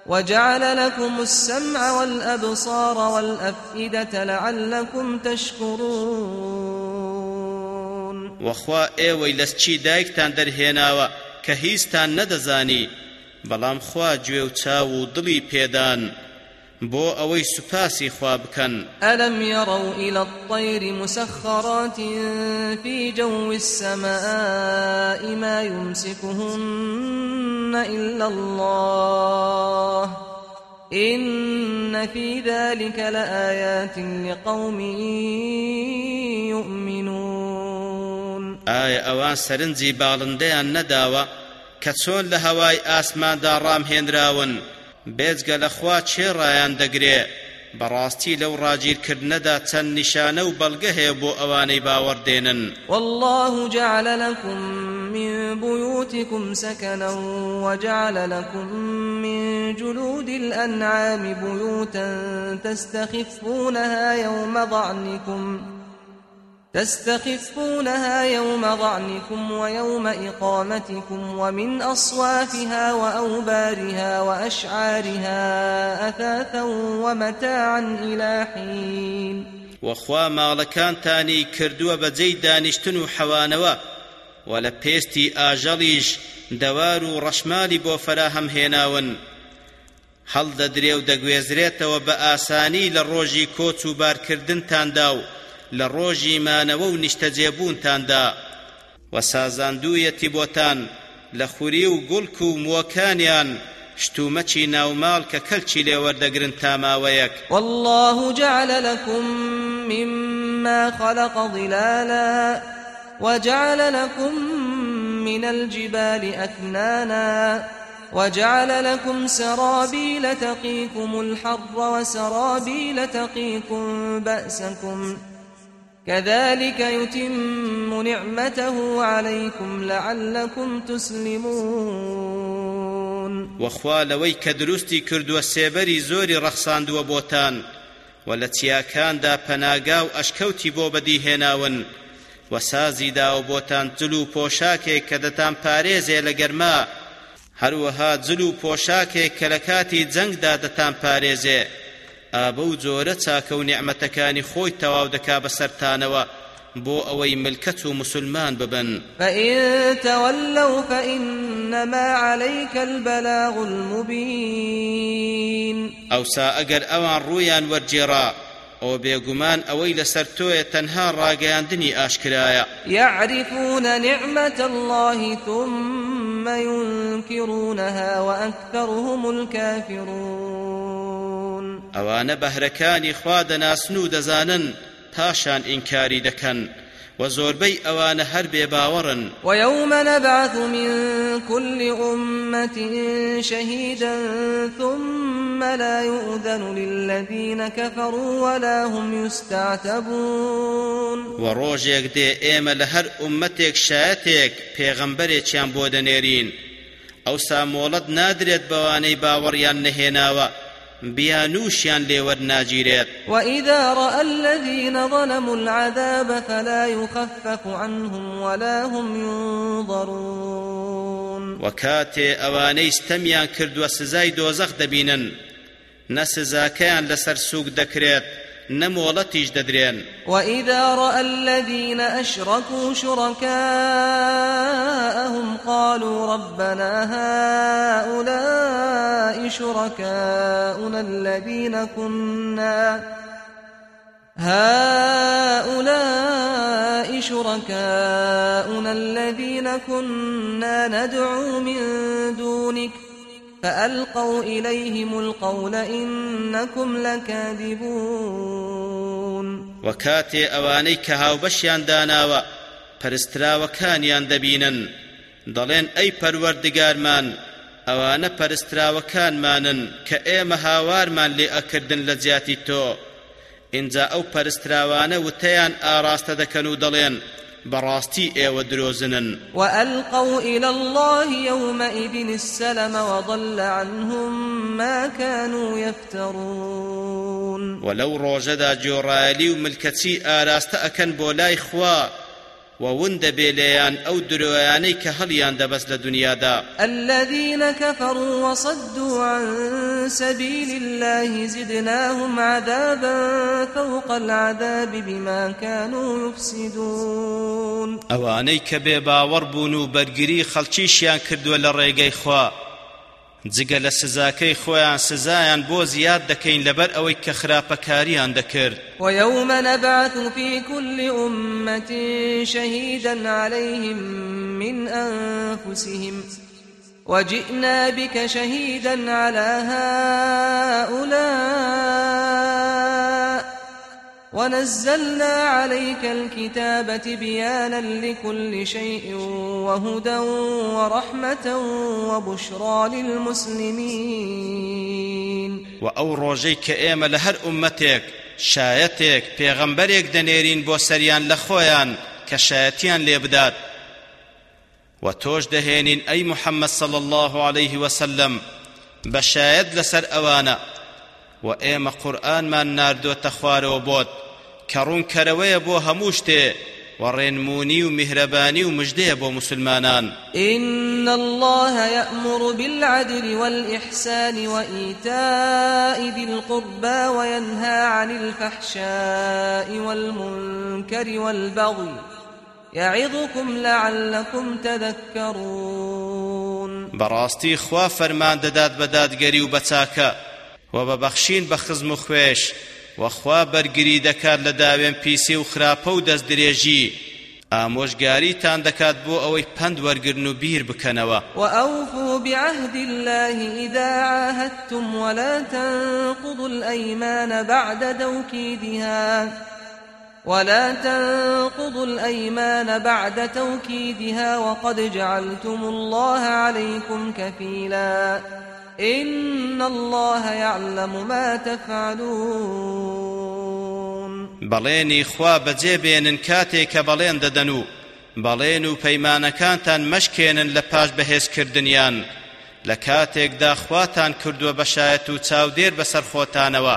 وجعل لكم السمع والأبصار والأفئدة لعلكم تشكرون. وخوا چی دایکتان دەرهێناوە کە هیچتان نەدەزانی بەڵام خوا گوێ و چاو و دڵی پێدان. بۆ ئەوەی سوپاسی خوا بکەن. ألم يروا إلى الطير مسخرات في جو السماء ما يمسكهن إلا الله. إن في ذلك لآيات لقوم يؤمنون. ئایا ئەوان سەرنجی باڵندەیان نەداوە کە چۆن لە هەوای ئاسماندا ڕامهێنراون بێجگە لەخوا چێڕایان دەگرێ؟ بەڕاستی لەو ڕاگیرکردنەدا چەند نیشانە و بەڵگە هەیە بۆ ئەوانەی باوەڕدێنن. والله جعل لكم من بيوتكم سكنا وجعل لكم من جلود الأنعام بيوتا تستخفونها يوم ضعنكم. تستخفونها يوم ضعنكم ويوم إقامتكم ومن أصوافها وأوبارها وأشعارها أثاثا ومتاعا إلى حين. وخوا ماڵەکانتانی کردووە بەجێی دانیشتن و حەوانەوە و لە پێستی ئاژەڵیش دەوار و ڕەشمالی بۆ فەراهەم هێناون. هەڵدەدرێ و دەگوێزرێتەوە بە ئاسانی لە ڕۆژی کۆچ و بارکردنتاندا و لە ڕۆژی مانەوە و نیشتەجێبوونتاندا و سازاندوویەتی بۆتان لە خوری و گوڵک و مووەکانیان شتومەچی ناوماڵ کە کەلچی لێوەردەگرن تاماوەیەک والله جعل لكم مما خلق ظلالا وجعل لكم من الجبال أكنانا وجعل لكم سرابيل تقيكم الحر وسرابيل تقيكم بأسكم كذلك يتم نعمته عليكم لعلكم تسلمون. وە خوا لەوەی کە دروستی کردووە سێبەری زۆری ڕەخساندووە بۆتان وە لە چیاکاندا پەناگا و ئەشکەوتی بۆ بەدیهێناون وە سازیدا بۆتان جلوپۆشاکێ کە دەتانپارێزێ لە گەرما هەروەها جلوپۆشاکێ کە لە کاتی جەنگدا دەتانپارێزێ ئا بەو جۆرە چاکە و نیعمەتەکانی خۆی تەواو دەکا بەسەرتانەوە بۆ ئەوەی ملکەت و مسلمان ببن. فإن تولوا فإنما عليك البلاغ المبين ئەوسا ئەگەر ئەوان ڕوویان وەرجێڕا ئەو بێگومان ئەوەی لەسەر تۆیە تەنها ڕاگەیاندنی ئاشکرایە. يعرفون نعمة الله ثم ينكرونها وأكثرهم الكافرون ئەوانە بەهرەکانی خوا دەناسن و دەزانن پاشان ئینکاری دەکەن و زۆربەی ئەوانە هەر بێباوەڕن ويوم نبعث من كل أمة شهيدا ثم لا يؤذن للذين كفروا ولا هم يستعتبون. و ڕۆژێک دێ ئێمە لە هەر ئومەتێک شایەتێک پێغەمبەرێکیان بۆ دەنێرین. ئەوسا مۆڵەت نادرێت بەوانەی نەهێناوە بیانوشیان لێوەرناگیرێت وإذا رأى الذين ظلموا العذاب فلا يخفف عنهم ولا هم ينظرون. وكاتي ئەوانەی ستەمیان کردووە سزای دۆزەخ دەبینن نە سزاکەیان لەسەر سووک دەکرێت نمولتيش ددرين وإذا رأى الذين أشركوا شركاءهم قالوا ربنا هؤلاء شركاؤنا الذين كنا هؤلاء شركاؤنا الذين كنا ندعو من دونك فألقوا إليهم القول إنكم لكاذبون. وكاتي أواني كهاو بشيان داناوا پەرستراوەکانیان دەبینن دەڵێن ئەی پەروەردگارمان ئەوانە پەرستراوەکانمانن کە ئێمە هاوارمان لێ ئەکردن لە جیاتی تۆ اینجا ئەو پەرستراوانە وتەیان ئاراستە دەکەن و دەڵێن بەڕاستی ئێوە درۆزنن. وألقوا إلى الله يومئذ السلم وضل عنهم ما كانوا يفترون. وە لەو ڕۆژەدا جۆرەها ملکەچی ئاراستە ئەکەن بۆلای خوا. وە ون دەبێ لێیان ئەو درۆیانەی کە هەڵیان دەبەست لە دنیادا الذين كفروا وصدوا عن سبيل الله زدناهم عذابا فوق العذاب بما كانوا يفسدون. ئەوانەی کە بێباوەڕ بوون و بەرگری خەڵکیشیان کردووە لە ڕێگەی خوا. جگە لە سزاکەی خۆیان سزایان بۆ زیاد دەکەین لەبەر ئەوەی کە خراپەکاریان دەکرد. ويوم نبعث في كل أمة شهيدا عليهم من أنفسهم. وجئنا بك شهيدا على هؤلاء ونزلنا عليك الكتاب تبيانا لكل شيء وهدى ورحمة وبشرى للمسلمين. وأو روجيك إيما لهر أمتك شايتك پیغمبرك دنيرين بو سريان لخويان كشايتيان ليبداد. وتوج دهينين أي محمد صلى الله عليه وسلم بشايد لسر أوانا. وإيما قرآن ما ناردو تخوار وبود كرون كروية بو هموشته ورنموني ومهرباني ومجدي بو مسلمانان. إن الله يأمر بالعدل والإحسان وإيتاء ذي القربى وينهى عن الفحشاء والمنكر والبغي يعظكم لعلكم تذكرون. براستي خوا فرمان دداد بداد قريو بتاكا وببخشين بخزم خويش وخوا بەرگری دەکات لە داوێن پیسی و خراپە و دەست درێژی. ئامۆژگاریتان دەکات بۆ ئەوەی پند وەرگرن و بیر بکەنەوە. وأوفوا بعهد الله إذا عاهدتم ولا تنقضوا الأيمان بعد توكيدها. ولا تنقضوا الأيمان بعد توكيدها وقد جعلتم الله عليكم كفيلاً. إن الله يعلم ما تفعلون بەڵێنی خوا بەجێ بێنن کاتێک کە بەڵێن دەدەن و بەڵێن و پەیمانەکانتان مەشکێنن لە پاش بەهێزکردنیان. لە کاتێکدا خواتان کردووە بەشایەت و چاودێر بەسەر خۆتانەوە.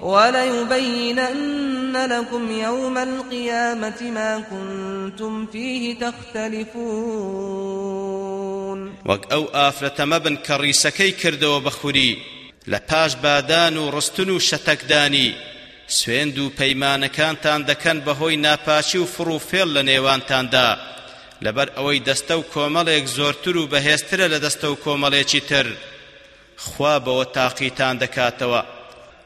وليبينن لكم يوم القيامة ما كنتم فيه تختلفون. وەک ئەو ئافرەتە مەبن کە ڕیسەکەی کردەوە بەخوری لە پاش بادان و ڕستن و شەتەکدانی. سوێند و پەیمانەکانتان دەکەن بەهۆی ناپاچی و فڕ و فێڵ لە نێوانتاندا. لەبەر ئەوەی دەستە و کۆمەڵێک زۆرتر و بەهێزترە لە دەستە و کۆمەڵێکی تر. خوا بەوە تاقیتان دەکاتەوە.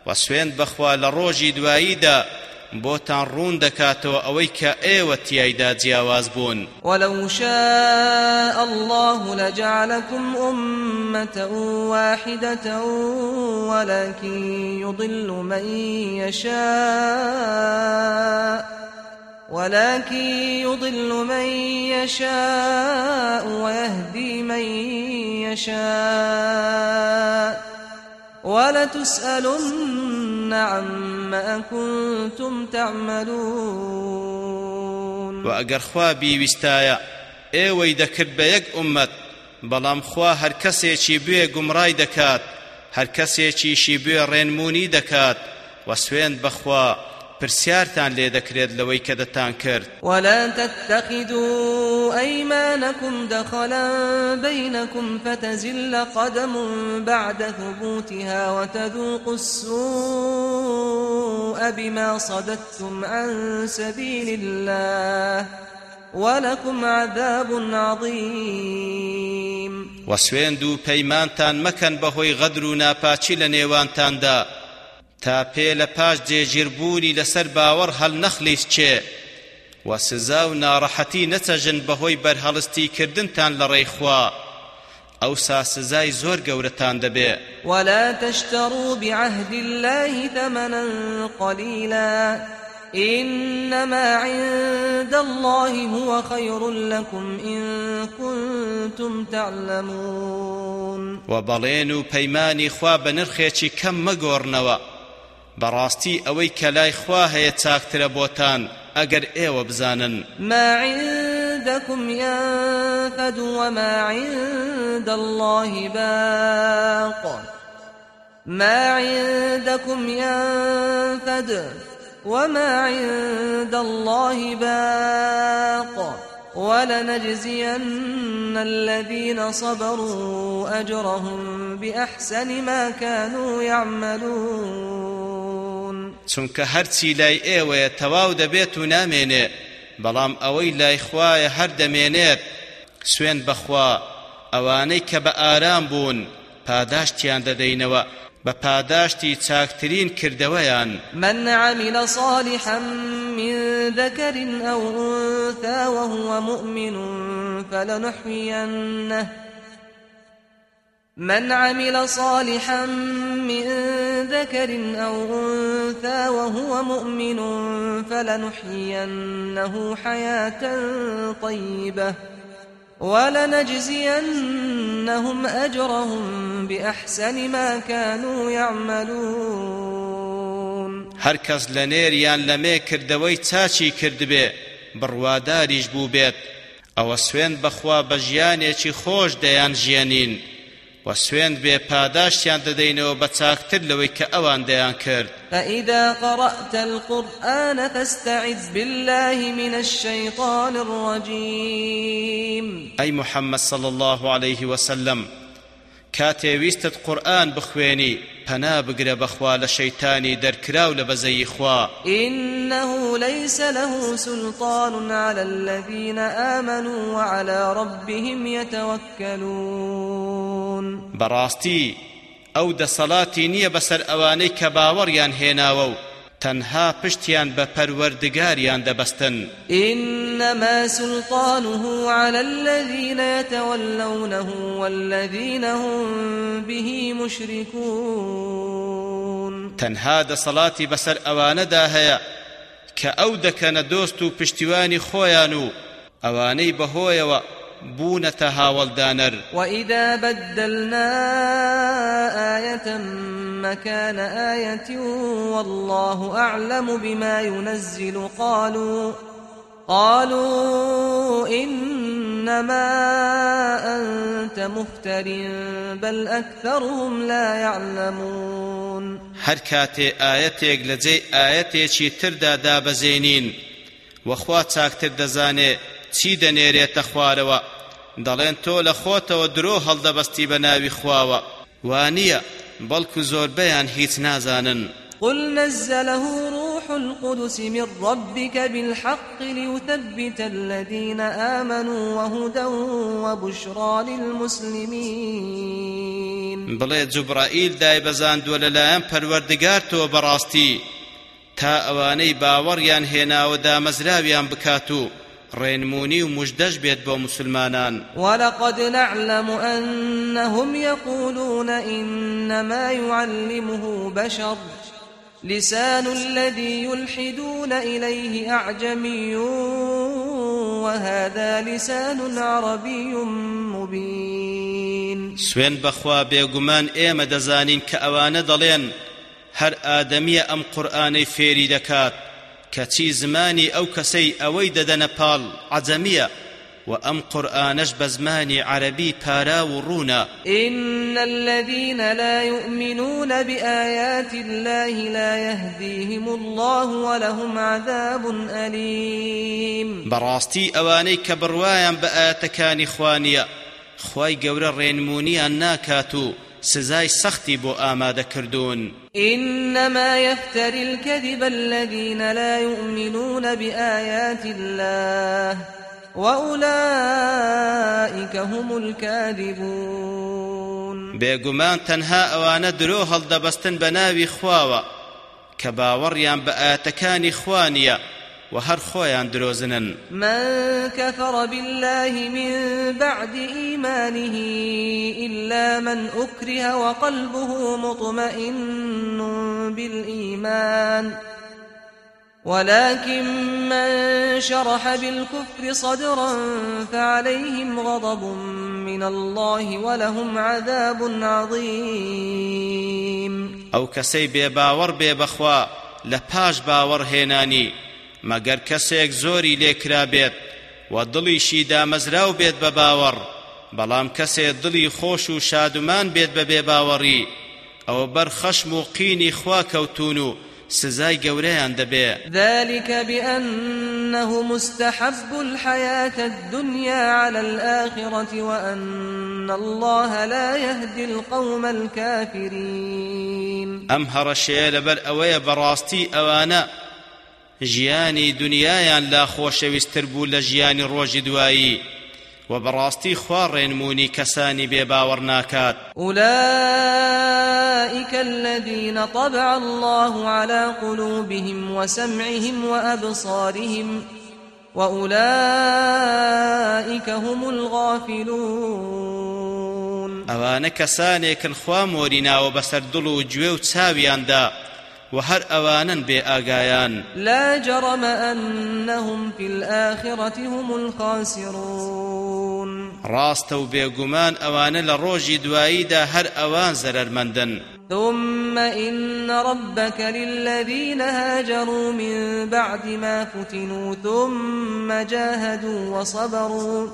وسوێن بەخوا لە ڕۆژی دواییدا بۆتان ڕوون دەکاتەوە ئەوەی کە ئێوە تیایدا جیاواز شاء الله لجعلكم أمة واحدة ولكن يضل من يشاء ولكن يضل من يشاء ويهدي من يشاء. ولتسألن عما كنتم تعملون. وأجر خوا بيوستايا ئێوەی دەکرد بە یەک ئومەت بەڵام خوا هەر کەسێکی بێ گومڕای دەکات هەر کەسێکیشی بێ ڕێنمونی دەکات و سوێن بەخوا پرسیارتان لێ دەکرێت لەوەی کە دەتان کرد. ولا تتخذوا أيمانكم دخلا بينكم فتزل قدم بعد ثبوتها وتذوقوا السوء بما صددتم عن سبيل الله ولكم عذاب عظيم. وسوێند و پەیمانتان مەکەن بەهۆی غەدر و ناپاچی لە نێوانتاندا. تا پێ لە پاش جێگیربوونی لەسەر باوەڕ هەڵ نەخلیس چێ. و سزا و ناڕەحەتی نەچەژن بەهۆی بەرهەڵستی کردنتان لە ڕێیخوا. ئەوسا سزای زۆر گەورەتان دەبێ. ولا تشتروا بعهد الله ثمنا قليلا إنما عند الله هو خير لكم إن كنتم تعلمون. وبلين بەڵێن خوا بنرخيشي كم مگۆڕنەوە بەڕاستی ئەوەی کە لای خوا هەیە چاکترە بۆتان ئەگەر بزانن. ما عندكم ينفد وما عند الله باق. ما عندكم ينفد وما عند الله باق. ولنجزين الذين صبروا أجرهم بأحسن ما كانوا يعملون. چونکە هەرچی لای ئێوەیە تەواو دەبێت و نامێنێ بەڵام ئەوەی لای خوایە هەر دەمێنێت سوێن بەخوا ئەوانەی کە بە ئارام بوون پاداشتیان دەدەینەوە. بپاداشتی چاکترین کردویان من عمل صالحا من ذكر أو أنثى وهو مؤمن فلنحيينه. من عمل صالحا من ذكر أو أنثى وهو مؤمن فلنحيينه حياة طيبة. ولنجزينهم أجرهم بأحسن ما كانوا يعملون. هركز لنيريان لمي كردوي تاچي كردبي بڕواداریش بوو بێت. ئەوە سوێن بەخوا بە ژیانێکی خۆش دەیان ژیانین. و سوێن بێ پاداشتیان دەدەینەوە بە چاکتر لەوەی کە ئەوان دەیان کرد. فإذا قرأت القرآن فاستعذ بالله من الشيطان الرجيم أي محمد صلى الله عليه وسلم کاتێ ویستت قورآن بخوێنی پەنا بگرە بەخوا لە شەیتانی دەرکراو لە بەزەی خوا. إنه ليس له سلطان على الذين آمنوا وعلى ربهم يتوكلون. بەڕاستی ئەو دەسەڵاتی نییە بەسەر ئەوانەی کە باوەڕیان هێناوە و تەنها پشتیان بە پەروەردگاریان دەبەستن. إنما سلطانه على الذين يتولونه والذين هم به مشركون. تەنها دەسەڵاتی بەسەر ئەوانەدا هەیە کە ئەو دەکەنە دۆست و پشتیوانی خۆیان بونة هاولدانر وإذا بدلنا آية مكان آية والله أعلم بما ينزل. قالوا قالوا إنما أنت مفتر بل أكثرهم لا يعلمون. هر كاتي آياتيك لجي آياتيكي تردا دابزينين وخوا تاكتر دزاني چی دەنێرێتە خوارەوە؟ دەڵێن تۆ لە خۆتەوە درۆ هەڵدەبەستی بە ناوی خواوە. وانییە بەڵکو زۆربەیان هیچ نازانن. قل نزله روح القدس من ربك بالحق ليثبت الذين آمنوا وهدى وبشرى للمسلمين. بڵێ جوبرائیل دای بەزاندووە لەلایەن پەروەردگارتەوە بەڕاستی. تا ئەوانەی باوەڕیان هێناوە دامەزراویان بکات و رينموني ومجدج بيت بو مسلمانان. ولقد نعلم أنهم يقولون إنما يعلمه بشر. لسان الذي يلحدون إليه أعجمي وهذا لسان عربي مبين. سوێند بە خوا بێگومان ئێمە دەزانین کە ئەوان دەڵێن. هەر ئادەمیە ئەم قورئانەی فێری دەکات. کەچی زمانی ئەو کەسەی ئەوەی دەدەنە پاڵ عەجەمیە. وأم قرآنش بزماني عربي بارا ورونا إن الذين لا يؤمنون بآيات الله لا يهديهم الله ولهم عذاب أليم. براستي أواني كبروايا بآياتكان إخوانيا خواي قورا رينمونيا ناكاتو سزاي سختي بو آمادة كردون إنما يفتري الكذب الذين لا يؤمنون بآيات الله وأولئك هم الكاذبون. بێگومان تەنها ئەوان درۆ ناوی خواوە کە باوەڕیان بە ئاەتەکانی خوانیە. وهر خۆیان درۆزنن. من كفر بالله من بعد إيمانه إلا من أكره وقلبه مطمئن بالإيمان. ولكن من شرح بالكفر صدرا فعليهم غضب من الله ولهم عذاب عظيم. أو كسي بباور ببخوا لپاش باور هێنانی. مەگەر کەسێک زۆری لێکرابێت و دڵیشی دامەزراو بێت بە باوەڕ بەڵام کەسێ دڵی خۆش و شادمان بێت بە بێباوەڕی ئەوە بەر خەشم و قینی خوا کەوتوون و سزای گەورەیان دەبێ ذلك بأنهم استحبوا الحياة الدنيا على الآخرة وأن الله لا يهدي القوم الكافرين. أم هرشي لبر أوي براستي أوانا ژیانی دنیایان لا خۆشەویستتر بوو لە ژیانی ڕۆژی دوایی. و بەڕاستی خوا ڕێنمونی کەسانی بێباوەڕ ناکات. أولئك الذين طبع الله على قلوبهم وسمعهم وأبصارهم وأولئك هم الغافلون. ئەوانە کەسانێکن خوا مۆریناوە بەسەر دڵ و گوێ و چاویاندا. وهر أوانا بآقايان لا جرم أنهم في الآخرة هم الخاسرون. راستو بيقمان أوانا لروجي دوايدا هر أوان زرر مندن. ثم إن ربك للذين هاجروا من بعد ما فتنوا ثم جاهدوا وصبروا.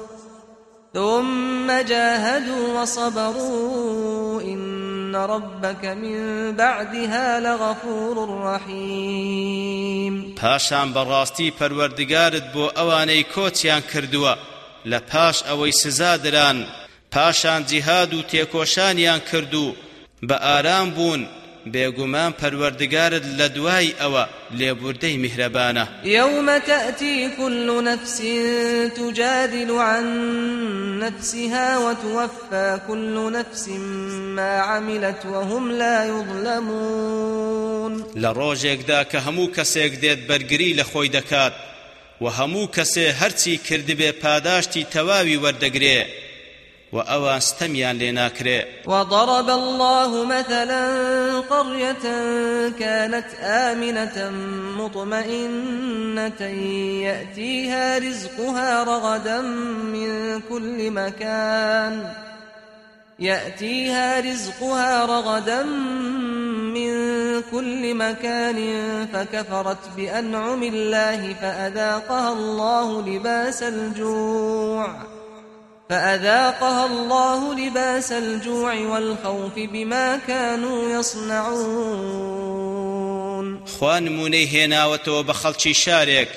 ثم جاهدوا وصبروا إن ربك من بعدها لغفور رحيم. پاشان بەڕاستی پەروەردگارت بۆ ئەوانەی کۆچیان کردووە. لە پاش ئەوەی سزادران پاشان جیهاد و تێکۆشانیان کردو. بە ئارام بوون بێگومان پەروەردگارت لە دوای ئەوە لێبوردەی میهرەبانە. يوم تأتي كل نفس تجادل عن نفسها وتوفى كل نفس ما عملت وهم لا يظلمون. لروجك کە هەموو کەسێک دێت بەرگری لە خۆی دەکات و هەموو کەسێ هەرچی کردبێ پاداشتی تەواوی وەردەگرێ. وأوان ستميان لناكري وضرب الله مثلا قرية كانت آمنة مطمئنة يأتيها رزقها رغدا من كل مكان. يأتيها رزقها رغدا من كل مكان فكفرت بأنعم الله فأذاقها الله لباس الجوع. فأذاقها الله لباس الجوع والخوف بما كانوا يصنعون. خوان موني هنا وتوبخلشي شارك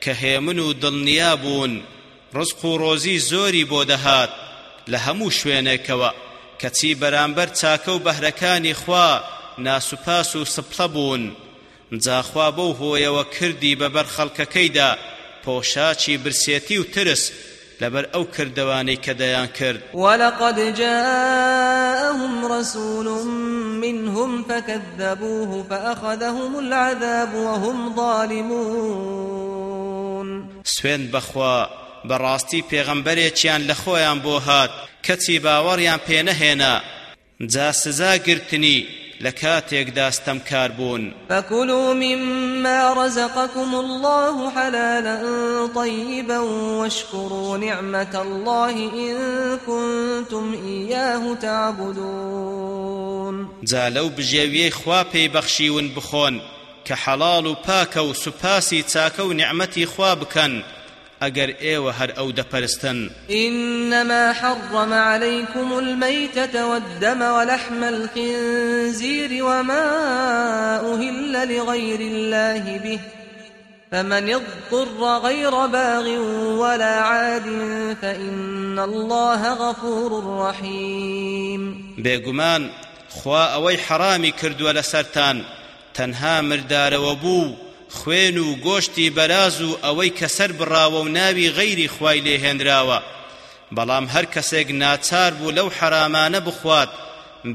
كهيمن دلنيابون رزق روزي زوري بودهات لهمو شوينكوا كتي برامبر تاكو بهركاني خوا ناسوپاس و سپڵە بوون. جا خوا بەو هۆیەوە کردی بەبەر خەڵکەکەیدا پۆشاکی برسێتی و ترس لەبەر ئەو کردەوانەی کە دەیانکرد ولقد جاءهم رسول منهم فكذبوه فأخذهم العذاب وهم ظالمون. سوێن بەخوا بەڕاستی پیغمبرێکیان لە خۆیان بۆ هات کەچی باوەڕیان پێنەهێنا جا سزا گرتنی لە کاتێکدا ستەمکار بوون. فكلوا مما رزقكم الله حلالا طيبا واشكروا نعمة الله إن كنتم إياه تعبدون. زالو بجيوي خوا بخشيون بخون كحلال باكو سپاسي تاكو نعمتي خوا بكن ئەگەر ئێوە هەر ئەو دەپەرستن إنما حرم عليكم الميتة والدم ولحم الخنزير وما أهل لغير الله به. فمن اضطر غير باغ ولا عاد فإن الله غفور رحيم. بێگومان خوا ئەوەی حرامی کردووە لەسەرتان تەنها مردارەوە بوو. خوێن و گۆشتی بەراز و ئەوەی کەسەر بڕاوە و ناوی غەیری خوای لێهێنراوە بەڵام هەر کەسێک ناچار بوو لەو حرامانە بخوات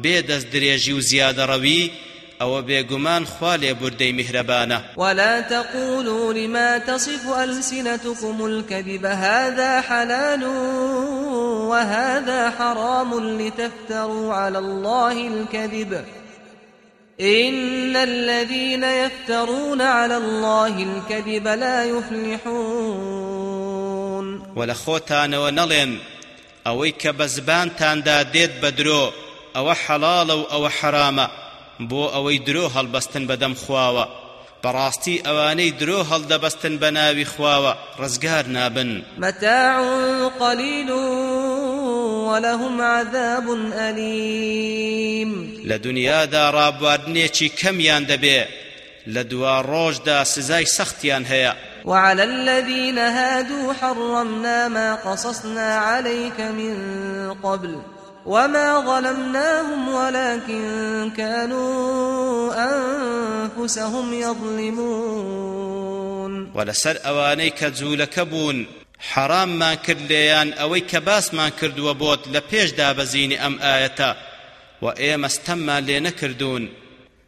بێ دەست درێژی و زیادەڕەوی ئەوە بێگومان خوا لێبوردەی میهرەبانە. ولا تقولوا لما تصف ألسنتكم الكذب هذا حلال وهذا حرام لتفتروا على الله الكذب. إن الذين يفترون على الله الكذب لا يفلحون ولخوتان ونلين أويك بزبانتان دا ديد بدرو أو حلال أو حرام بو أوي درو هەڵبەستن بەدەم خواوە بەڕاستی ئەوانەی درۆ هەڵدەبەستن بە ناوی خواوە ڕزگار نابن. متاع قليل ولهم عذاب أليم. لدنيا دا رابواردنێکی کەمیان دەبێ لە دوا ڕۆژدا سزای سەختیان هەیە. وعلى الذين هادوا حرمنا ما قصصنا عليك من قبل. وما ظلمناهم ولكن كانوا أنفسهم يظلمون ولسر أواني كجولك بون حرام ما کرد لێیان ئەوەی کە باسمان کردووە بۆت لە پێشدا بەزینی ئەم ئاەتە و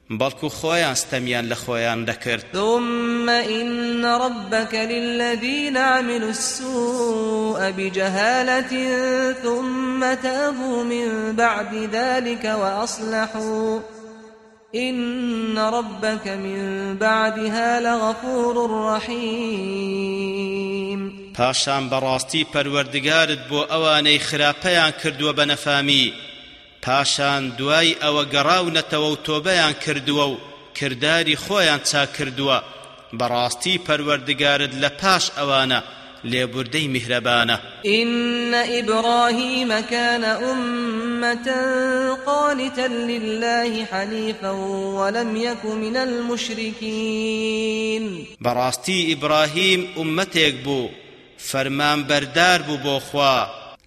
بەڵکو خۆیان ستەمیان لە خۆیان دەکرد. ثم إن ربك للذين عملوا السوء بجهالة ثم تابوا من بعد ذلك وأصلحوا. إن ربك من بعدها لغفور رحيم. پاشان بەڕاستی پەروەردگارت بۆ ئەوانەی خراپەیان کردووە بە نەفامی. پاشان دوای ئەوە گەڕاونەتەوە و تۆبەیان کردووە و کردداری خۆیان چا کردووە. بەڕاستی پەروەردگارت لە پاش ئەوانە لێبوردەی میهرەبانە. إن إبراهيم كان أمة قانتا لله حنيفا ولم يك من المشركين. بەڕاستی ئیبراهیم ئومەتێک بوو فەرمان بەردار بوو بۆ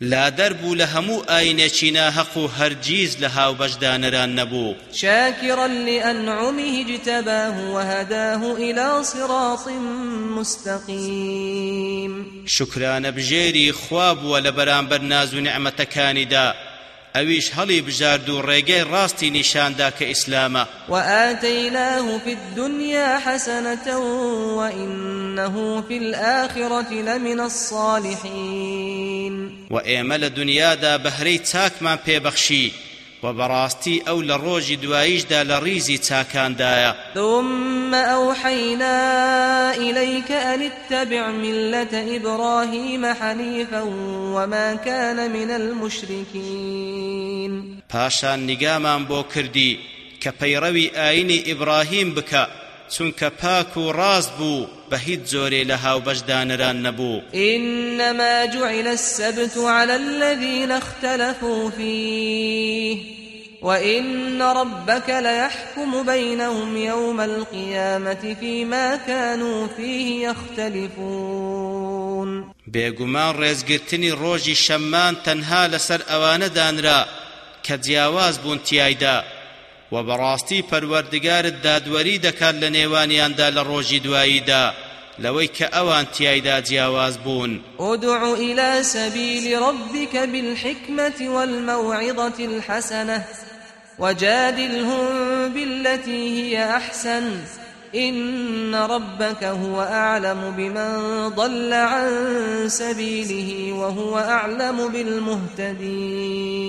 خوا لادەر بوو لە هەموو ئاینێکی ناهەق و هەرگیز لە هاوبەشدانەران نەبوو شاكرا لأنعمه اجتباه وهداه إلى صراط مستقيم. شوکرانەبژێری خوا بوو لە بەرامبەر نازونیعمەتەکانیدا ئەویش هەڵی بژارد و ڕێگەی ڕاستی نیشاندا کە ئیسلامە. وآتيناه في الدنيا حسنة وإنه في الآخرة لمن الصالحين. وإيمة لدنيادا بهري تاكمان بيبخشي وبراستي أو لروج دوايش دا لريزي تاكان دايا ثم أوحينا إليك أن اتبع ملة إبراهيم حنيفا وما كان من المشركين. نگامان بۆ کردی کە پەیڕەوی ئاینی ئیبراهیم بکە. چونکە پاک و ڕاست بوو بە هیچ جۆرێ لە نەبوو. إنما جعل السبت على الذين اختلفوا فيه وإن ربك ليحكم بينهم يوم القيامة فيما كانوا فيه يختلفون. بێگومان ڕێزگرتنی ڕۆژی شەممان تەنها لەسەر ئەوانە دانرا کە جیاواز بوون تیایدا. و بەڕاستی پەروەردگارت دادوەری دەکات لە نێوانیاندا لە ڕۆژی دواییدا لەوەی کە ئەوان تیایدا جیاواز بوون. إلى سبيل ربك بالحكمة والموعظة الحسنة وجادلهم بالتي هي أحسن. إن ربك هو أعلم بمن ضل عن سبيله وهو أعلم بالمهتدين.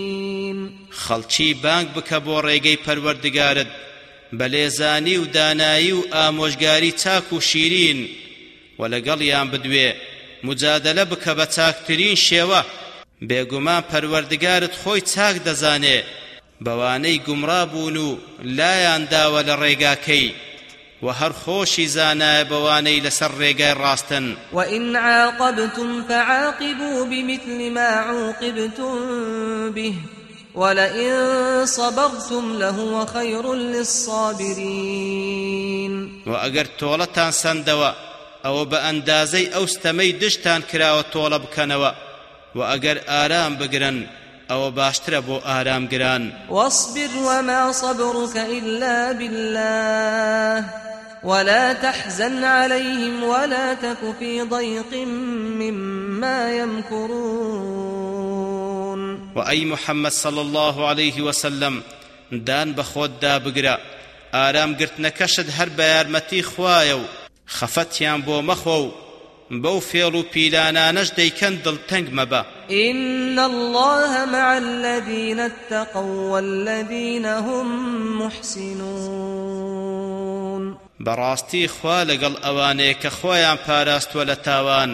خەڵکی بانگ بکە بۆ ڕێگەی پەروەردگارت بەلێزانی و دانایی و ئامۆژگاری چاک و شیرین و لەگەڵیان بدوێ مجادلە بکە بە چاکترین شێوە. بێگومان پەروەردگارت خۆی چاک دەزانێ بەوانەی گومڕا بوون و لایان داوە لە ڕێگاکەی. وهر خوشي زانا بواني لسر ريقاي راستن. وإن عاقبتم فعاقبوا بمثل ما عوقبتم به ولئن صبرتم لهو خير للصابرين. وأجر تولتان سندوا أو بأندازي أو ستمي دشتان كراوة طولب كنوا وأجر آرام بقرن أو باشتر بو آرام قران واصبر وما صبرك إلا بالله ولا تحزن عليهم ولا تك في ضيق مما يمكرون. وأي محمد صلى الله عليه وسلم دان بخود دا بقرا آرام قرت نكشد هر بيارمتي خوايو خفتيان بو مخو بو فيلو بيلانا نجدي كندل تنگ مبا إن الله مع الذين اتقوا والذين هم محسنون. بەڕاستی خوا لەگەڵ ئەوانەیە کە خۆیان پاراستووە لە تاوان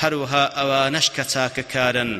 هەروها ئەوانەش کە چاکەکارن.